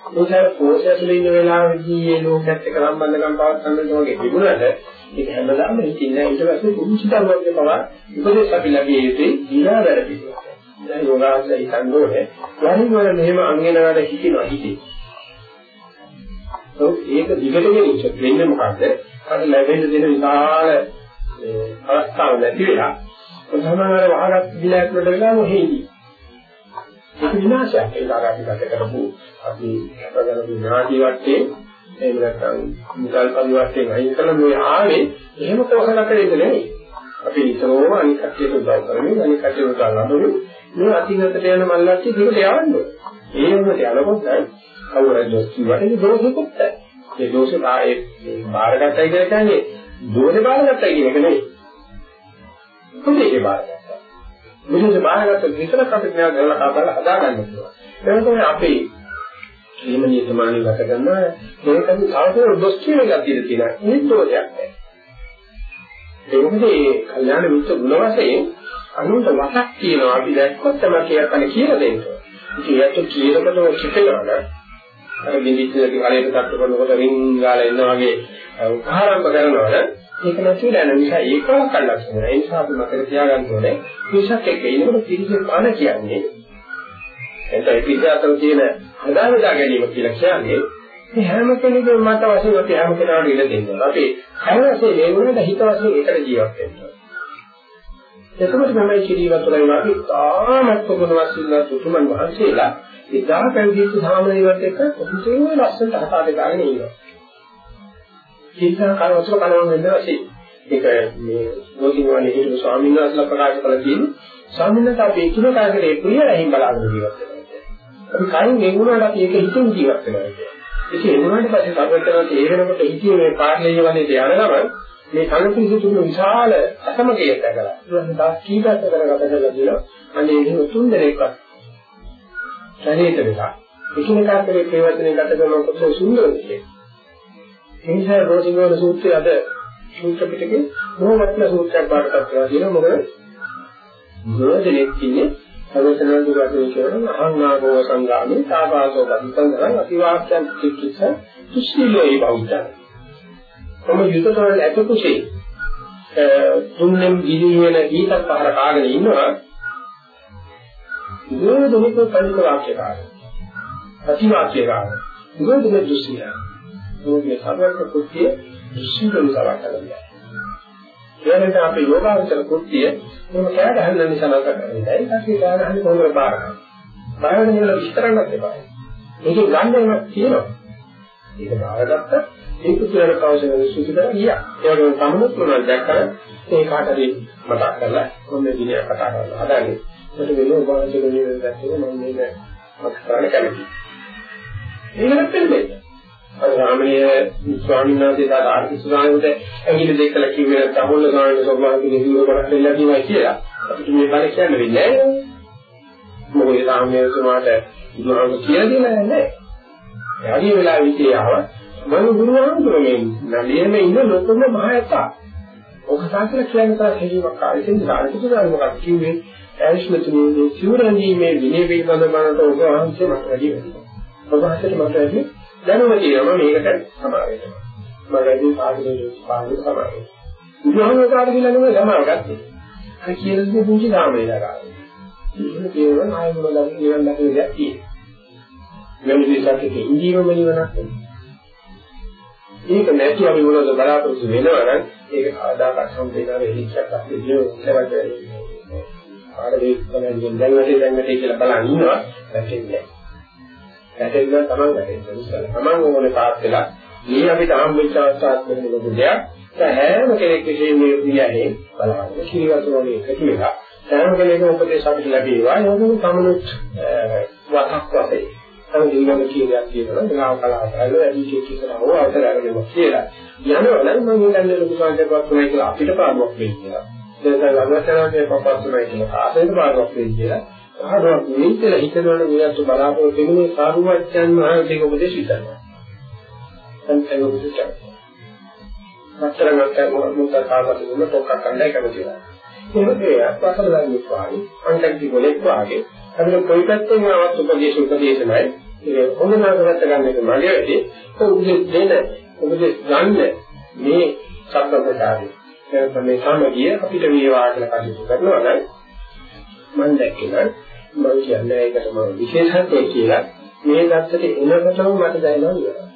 මොකද පෝෂයතුල ඉන්න වෙලාවෙදී මේ ලෝකයත් එක්ක සම්බන්ධකම් පවත්වන්න ඕනේ තිබුණාට ඒක හැමදාම හිතින්නේ ඊට පස්සේ කුංචි දරුවන්ගේ පව උපදේශ අපි ලැබිය යුතුයි දිනා වැඩ පිළිවෙල. දැන් යෝගාසය හිතන්නේ වරින් වර මෙහෙම අංගනවාද හිතිනවා හිතේ. ඒක දිගට ගෙනිච්ච වෙන්නේ මොකද්ද? අර ලැබෙන්න දෙන විශාල අවස්ථාව නැති වෙලා සමහර වහගත් දිලයක් වලට වෙලා මොහේදී. ඒක විනාශයක් ඒක අර අපි ගත කරපු අපි අපගන විනාශي වටේ එහෙම නැත්නම් මුදල් පරිවර්තයෙන් අයින් කළ මේ ආවේ එහෙම කොහොමද නෙවෙයි. අපි නිතරම අනිත් කටියට උදව් කරමින් අනිත් කටියට උදව් ලබමින් මේ අතිගතට යන මල්ලක්ටි දිගට යවන්න ඕනේ. ඒ වුණත් යනකොට කවුරුද කිව්වට ඒක දෝෂෙකුත් නැහැ. ඒ දෝෂේ ආයේ බාරගත්තයි කියලා කියන්නේ දෝෂේ බාරගත්තයි කියන එක නෙවෙයි. කුදේේ බාරගත්තා. මුලින්ම බාරගත්ත විතරක් අපිට නෑ ගලලා කරලා හදාගන්න පුළුවන්. ඒක තමයි අපේ ජීවනීය සමානිය ගත කරන ඒකෙන් සාකච්ඡා දොස් කියන ගතිය තියෙනවා. මේ දෝෂයක් නැහැ. ඒ මොකද මේ කල්යාණ මිත්‍ර ගුණ වශයෙන් අනුන්ට වසක් කියනවා අපි දැක්කොත් තමයි කියන්න කියලා දෙන්න. ඉතින් ඒත් කියනකොටම කිපෙනවා අර බින්දිච්චලගේ කලයට තට්ටු කරනකොට රින් ගාලා එනවා වගේ උපහාරම්භ කරනවද ඒක නැතිව යන නිසා ඒකව කල්ලක් වෙනවා. ඒ නිසා අපි මතක තියාගන්න ඕනේ විශක් එක්ක ඉන්නකොට පිළිසෙ පාන කියන්නේ එතකොට පිළිසෙ අතර තියෙන හදාවදා ගැනීම කියලා කියන්නේ මේ හැම කෙනෙකුම මත වශයෙන් අපි හැම කෙනාට ඉඩ දෙන්නවා. අපි හැම වශයෙන් ඒ වුණාට හිත වශයෙන් එකට ජීවත් වෙනවා. එතකොට තමයි කිරිවතුරයි වාගේ තාමත් පොකුණවත් සිල්ලා තුතුමන් වහන්සේලා එදා පැවිදිච්ච සාමණේරයන්ට එක්ක කොහොමද ලස්සනට හදාගෙන දාගෙන ඉන්නවා. කිරිසා කාල වතුර කලවම් වෙන්න වශයෙන් ඒක මේ මොකිනවනේ හිටපු ස්වාමීන් වහන්සේලා ප්‍රකාශ කළ තියෙන්නේ ස්වාමීන් වහන්සේ අපි එකිනෙකාගේ ප්‍රිය රහින් බලාගෙන ජීවත් වෙනවා. අපි කයින් ගෙවුණාට අපි ඒක හිතින් ජීවත් වෙනවා. ඒක එමුණාට පස්සේ සම්බන්ධතාවය ඒ වෙනකොට හිතියේ මේ පාර්ලිමේන්තු වලදී යන ගමන් මේ කනපිසු තුන විශාල අසමගියක් දැකලා ඊළඟ දා කීපයක් කරගත කරලා දිනවා අනේ එහෙම තුන් දෙනෙක්වත් ශරීරයට වෙලා එකිනෙකා කරේ ප්‍රේවචනේ ගත කරන කොට සුන්දරද කියන්නේ ඒ නිසා රෝසිංගෝන සූත්‍රය අද සූත්‍ර පිටකේ මොහොතන සූත්‍රයක් පාඩකත් කරලා තියෙනවා මොකද? ගොඩනෙක් කියන්නේ අවසනන් දුරට කියන අහංනාගෝ සංගාමේ තාපාසෝ බදිතං කරන් අතිවාක්‍යං චිකිත්ස තුස්සීලෝයි බෞද්ධ. කොම යුතතවල ඇත කුසේ? තුන්ලෙම් ගිලි වෙන ගීතක් පහර කාගෙන ඉන්නවා. ගෝධනික කලික වාක්‍යකාරය ප්‍රතිවාක්‍යකාරය ගෝධන දෘශ්‍යය මොකද සමර්ථ කුත්‍ය දෘශ්‍යකම් සලකනවා එයාලට අපේ යෝගාවචර කුත්‍ය මොන කෑ ගහන්න නිසා නැත කරන්නේ ඒකත් කෑ ගහන්නේ කොහොමද බාරගන්න බාරගෙන ඉන්න විස්තර කරන්නත් එපා. මේක ගන්න එකක් තියෙනවා. ඒක බාරගත්ත ඒක කියලා කවසන සුසුදා ගියා. ඒ වගේම සමුත් මොනවද දැක්කම ඒ කාටරි මතක් කරලා මොන්නේ දිනේ කතා කරලා හදාගන්න ඒක වෙන උපාසක දෙවියන් දැක්කම මම මේක මතක් කරන්න කැමතියි. ඒකත් දෙන්නේ අර රාමණීය ස්වාමීන් වහන්සේ දාට ආර්ථික ස්වාමීන්ට ඇඟිලි දෙකලා කිව්වේ නැත්නම් ඔන්න ස්වාමීන් වහන්සේ නිදුර කරක් දෙලා කිව්වා කියලා. අපිට මේ බල කියන්න වෙන්නේ නැහැ. මොකද රාමණීය ස්වාමීන්ට බුදුහාමුදුරුවෝ කියලා දෙන්නේ නැහැ. එයාගේ වෙලාව විශ්ේ ආව මම බුදුහාමුදුරුවෝ මේ නලියෙම ඉන්න ලොකුම මහයතා. ඔක සාකල කියන්නේ තරහ හැකියාවක් ආයෙත් සාරිපුත්‍ර ගානක් කිව්වේ? ඇයිස්මතුනේ සිවුරණී මේ විනය පිළිබඳ මනට ඔබ වහන්සේ මට වැඩි වෙනවා ඔබ වහන්සේට මට වැඩි දැනුම තියෙනවා මේකට සමාන වෙනවා. මම වැඩි සාධනෙ පාඩු සමාන වෙනවා. බුදුහාමුදුරුවෝ කාට කියලා නෙමෙයි සමාන ගත්තේ. අර කියලා දෙන්නේ පුංචි ධාමේලා කාලේ. ඒක කියනවා ආයෙ මොන ළඟ නිවන් දැකලා දෙයක් තියෙනවා. මෙන්න මේකත් ඉන්දීවම නිවනක්. ඒක නැති අපි මොනවද බලාපොරොත්තු වෙනවා නම් ඒක ආදාකක් සම්පේනාවේ හිච්චක් අපේ ජීවිතේ ඉස්සරහට ආරේ තමයි දැන් නැටි දැන් නැටි කියලා බලන් ඉන්නවා නැටෙන්නේ වැටෙන්න තමන් වැටෙන්න ඉස්සලා. තමන් ඕනේ පාත් වෙලා මේ අපිට හම්බෙච්ච අවස්ථාවක් වෙන ලොකු දෙයක්. හැම කෙනෙක් විශ්ේ මේ ප්‍රියයෙන් බලන්න. කිරිවතුනේ එකතු වෙලා හැම කෙනෙකුම උපදේශ අපිට ලැබේවා. ඒකම තමනුත් වතක් වශයෙන්. තම ජීවන කීයක් කියනවා. ගාව කලාව කරලා වැඩි කිසිම හෝ අවසර අරගෙන කියලා. යනවනම් මම හිතන්නේ ලොකු සංකල්පයක් තමයි කියලා අපිට පාඩුවක් වෙයි කියලා. දැන් ළඟතරගේ පපස් තමයි කියලා කාටද පාඩුවක් වෙයි කියලා. කාටවත් නෙවෙයි කියලා හිතනවනේ මේකට බලාපොරොත්තු වෙන්නේ සාරුවච්චන් වහන්සේගේ උපදේශ විතරයි. සංකල්ප උපදේශ. අත්තරමත් මුත්තර කාපත දුන්න ටොක්ක් කණ්ඩායම් කැමතිලා. එහෙම දෙයක් වසල ගන්නෙක් වාගේ අන්ටක්ටි ගොලෙක් වාගේ අපිට කොයි පැත්තෙන් ආවත් උපදේශ උපදේශමයි ඒක හොඳ නරකට ගන්න එක මගේ වැඩි උපදේශ දෙන උපදේශ ගන්න මේ සම්බන්ධතාවය එතන මේ සමගිය අපිට වේවා කියලා කටයුතු කරනවා නම් මම දැක්කේ මම කියන්නේ ඒකට මම විශේෂත්වය කියලා මේ தත්තට එනකොටම මට දැනෙනවා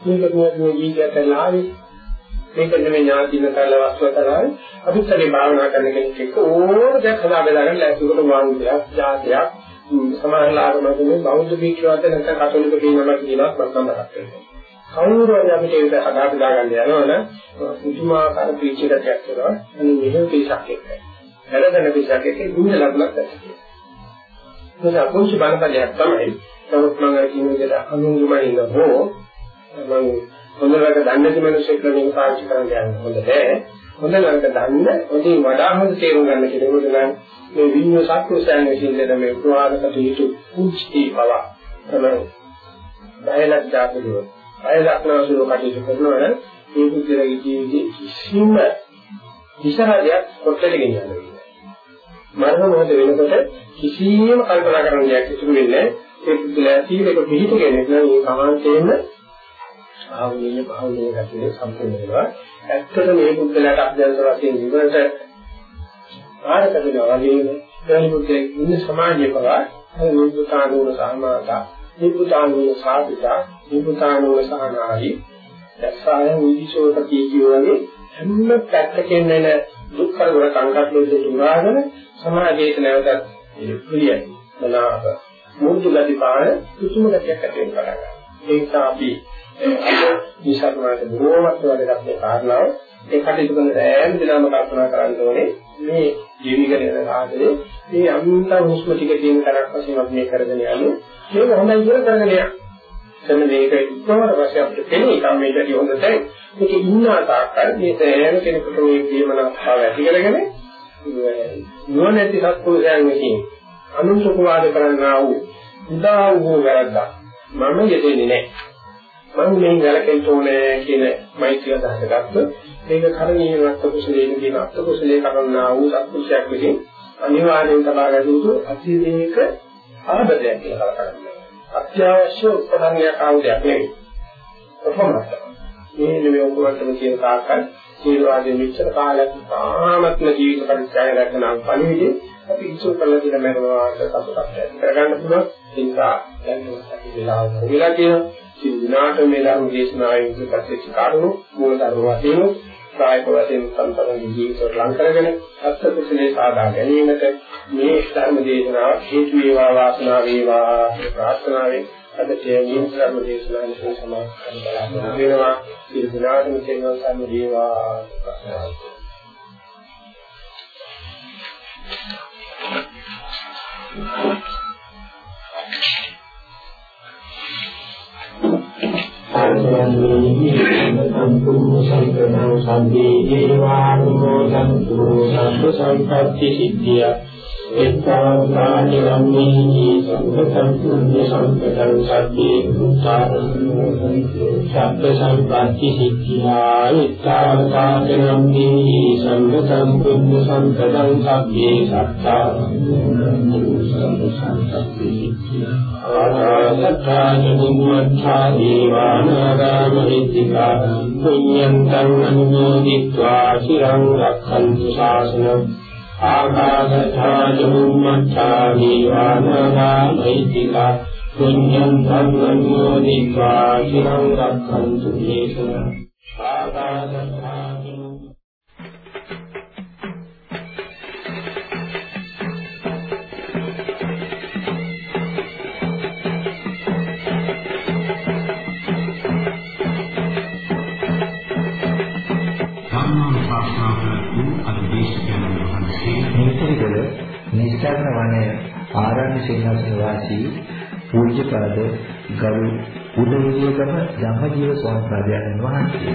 නේද මේක මේ ජීවිතය කරලා ආවේ මේක නෙමෙයි ඥාතින කල වස්තුව කරායි අපිත් ඒ භාවනා කරන කෙනෙක් එක්ක ඕන දෙයක් හදා බෙදාගෙන ලැබුණට වාංගුලයක් ජාතයක් සමාහලාරමතුනේ බෞද්ධ භික්ෂුවන්ට නැත්නම් කතෝලික පිරිනමක් කියලාත් මම සඳහන් කරනවා. කවුරු හරි අපිට ඒක හදා බෙදා ගන්න යනවනම් පුදුමාකාර පිළිචිතයක් කරනවා අනේ මෙහෙම පිළිසක් එක්ක. වැඩගෙන පිළිසක් එක්ක දුන්න ලකුණක් දැක්කේ ඒක අකුංචි බලපදයක් තමයි. නමුත් මම කියන විදිහට අනුගමනින්න හෝ මම හොඳ නරක දන්නේ නැති මිනිස්සුෙක් මේක පාවිච්චි කරන්න යන්න හොඳ නෑ. හොඳ නරක දන්න ඔතින් වඩා හොඳ තේරුම් ගන්න කෙනෙකුට නම් මේ විඤ්ඤාණ සත්‍යසයන් විසින් දෙන මේ ප්‍රවාහකට යුතු කුංචි බව තමයි. බයලක් දාපුවෝ. බයලක් නසුර කටයුතු කරනවා නම් මේ පුද්ගලගේ ජීවිතේ කිසිම විසරදයක් කොටලට ගෙනියන්න මරණ මොහොත වෙනකොට කිසියම් කල්පනා කරන්න දෙයක් ඉතුරු වෙන්නේ නැහැ. ඒ පුද්ගලයා සීලක පිළිපගෙන නම් ඒ කාන්තේම ආවෝනිය භාවනීය ගැටේ සම්පූර්ණ වෙනවා. ඇත්තට මේ බුද්ධලාට අධ්‍යාත්ම වශයෙන් විවරට ආරක දෙනවා වගේම දැන් බුද්ධේ ඉන්න සමාජයේ පවා නිබ්බුතානෝන සාමාතා නිබ්බුතානෝන සාධිතා නිබ්බුතානෝන සානායි දැසාය උදිසෝත කියවගේ හැම පැත්තකින් එන දුක් කරදර සංකල්ප දෙක උරාගෙන සමාජයේ නැවතත් පිළියයි. මනාප මුරුදු ගති පාන කුතුම ගතියක් ඇති වෙනවා. ඒ නිසා අපි විසර්මාට බොහෝමත් වැදගත් මේ කාරණාව ඒ කටයුතු කරන සෑම දිනම කල්පනා කරන්න ඕනේ මේ ජීවිතේ යන ආදරේ මේ අන්තර හුස්ම ටික කියන තරක් වශයෙන් අපි මේ කරගෙන යන්නේ මේක හොඳයි කියලා කරගෙන යන්න. එතන මේක ඉක්මවර වශයෙන් අපිට පෙනේ කම්මේටදී හොඳ තැන් මේක ඉන්නා තාක්කල් මේ සෑම කෙනෙකුට මේ ප්‍රේමනාභාව ඇති කරගෙන නුවණැති සත්පුරුෂයන් විසින් අනුසුඛවාද කරන්නා වූ උදා වූ වැරද්දක් මම යෙදෙන්නේ නැහැ. මම මේ ගැලකෙන්න ඕනේ කියන මෛත්‍රිය අදහස ගත්තොත් මේක කරණීය රත්ත කුසලයෙන් කියන අත්ත කුසලයේ කරන්නා වූ සත්පුරුෂයෙක් විසින් අනිවාර්යෙන් තබා ගත යුතු අතිරේක ආබදයක් කියලා කලකරනවා. අත්‍යවශ්‍ය උපකරණයක් ආවදයක් නෙවෙයි. කොහොමද? මේ නෙවෙයි ඔක්කොමතම කියන තාක්කල් සීලවාදී මෙච්චර කාලයක් තාමත්ම ජීවිත පරිත්‍යාගය දක්වන පණිවිඩය අපි ඉස්සෝ කරලා තියෙන මරණවාස සතුටක් ඇති කරගන්න පුළුවන්. ඒ නිසා දැන් අපි වෙලාව හොයලා තියෙනවා. සියලු දිනාට මේ ධර්ම දේශනාවෙන් ඉදිරිපත් කාරණු මූල ධර්ම වශයෙන් ප්‍රායෝගික වශයෙන් සම්පූර්ණ ජීවිතයට ලං කරගෙන අත්‍ය කුසලයේ සාදා ගැනීමට මේ ධර්ම දේශනාව හේතු වේවා වාසනාව වේවා ප්‍රාර්ථනාවෙන් අද තේමින් ධර්ම දේශනාවෙන් සමාප්ත කරනවා වෙනවා සියලු දිනාටම තේරුම් ගන්න වේවා Thank you. සම්පූර්ණ සංකල්ප සම්දී ඒවානුමෝ සම්පූ සම්ප සම්පත්‍ති සිද්ධිය එක්කාදානි රම්මේහි සම්පතං සම්පතං සබ්බේ භූතානං සබ්බ සම්පatti සිද්ධා එක්කාදානි රම්මේහි සම්පතං පුඤ්ඤ සම්පතං සබ්බේ සත්තානං සම්පතං සිද්ධා ආසත්තානි බුම්මත්තා දේවානාගාමහිත්‍තිකා පුඤ්ඤං තං අනුමෝදිत्वा චිරං රක්ඛන්තු ශාසනං ආකාශාචුම්මච්ඡාවිවාදනාමෛතිකා පුඤ්ඤං ධම්මං මොදිत्वा චිරං රක්ඛන්තු දේශනා ආකාශා නිස්සාරණ වනයේ ආරණ්‍ය සේනාසන වාසී පූජ්‍යපාද ගරු උදවියගම ධම්මජීව ස්වාමීන් වහන්සේ.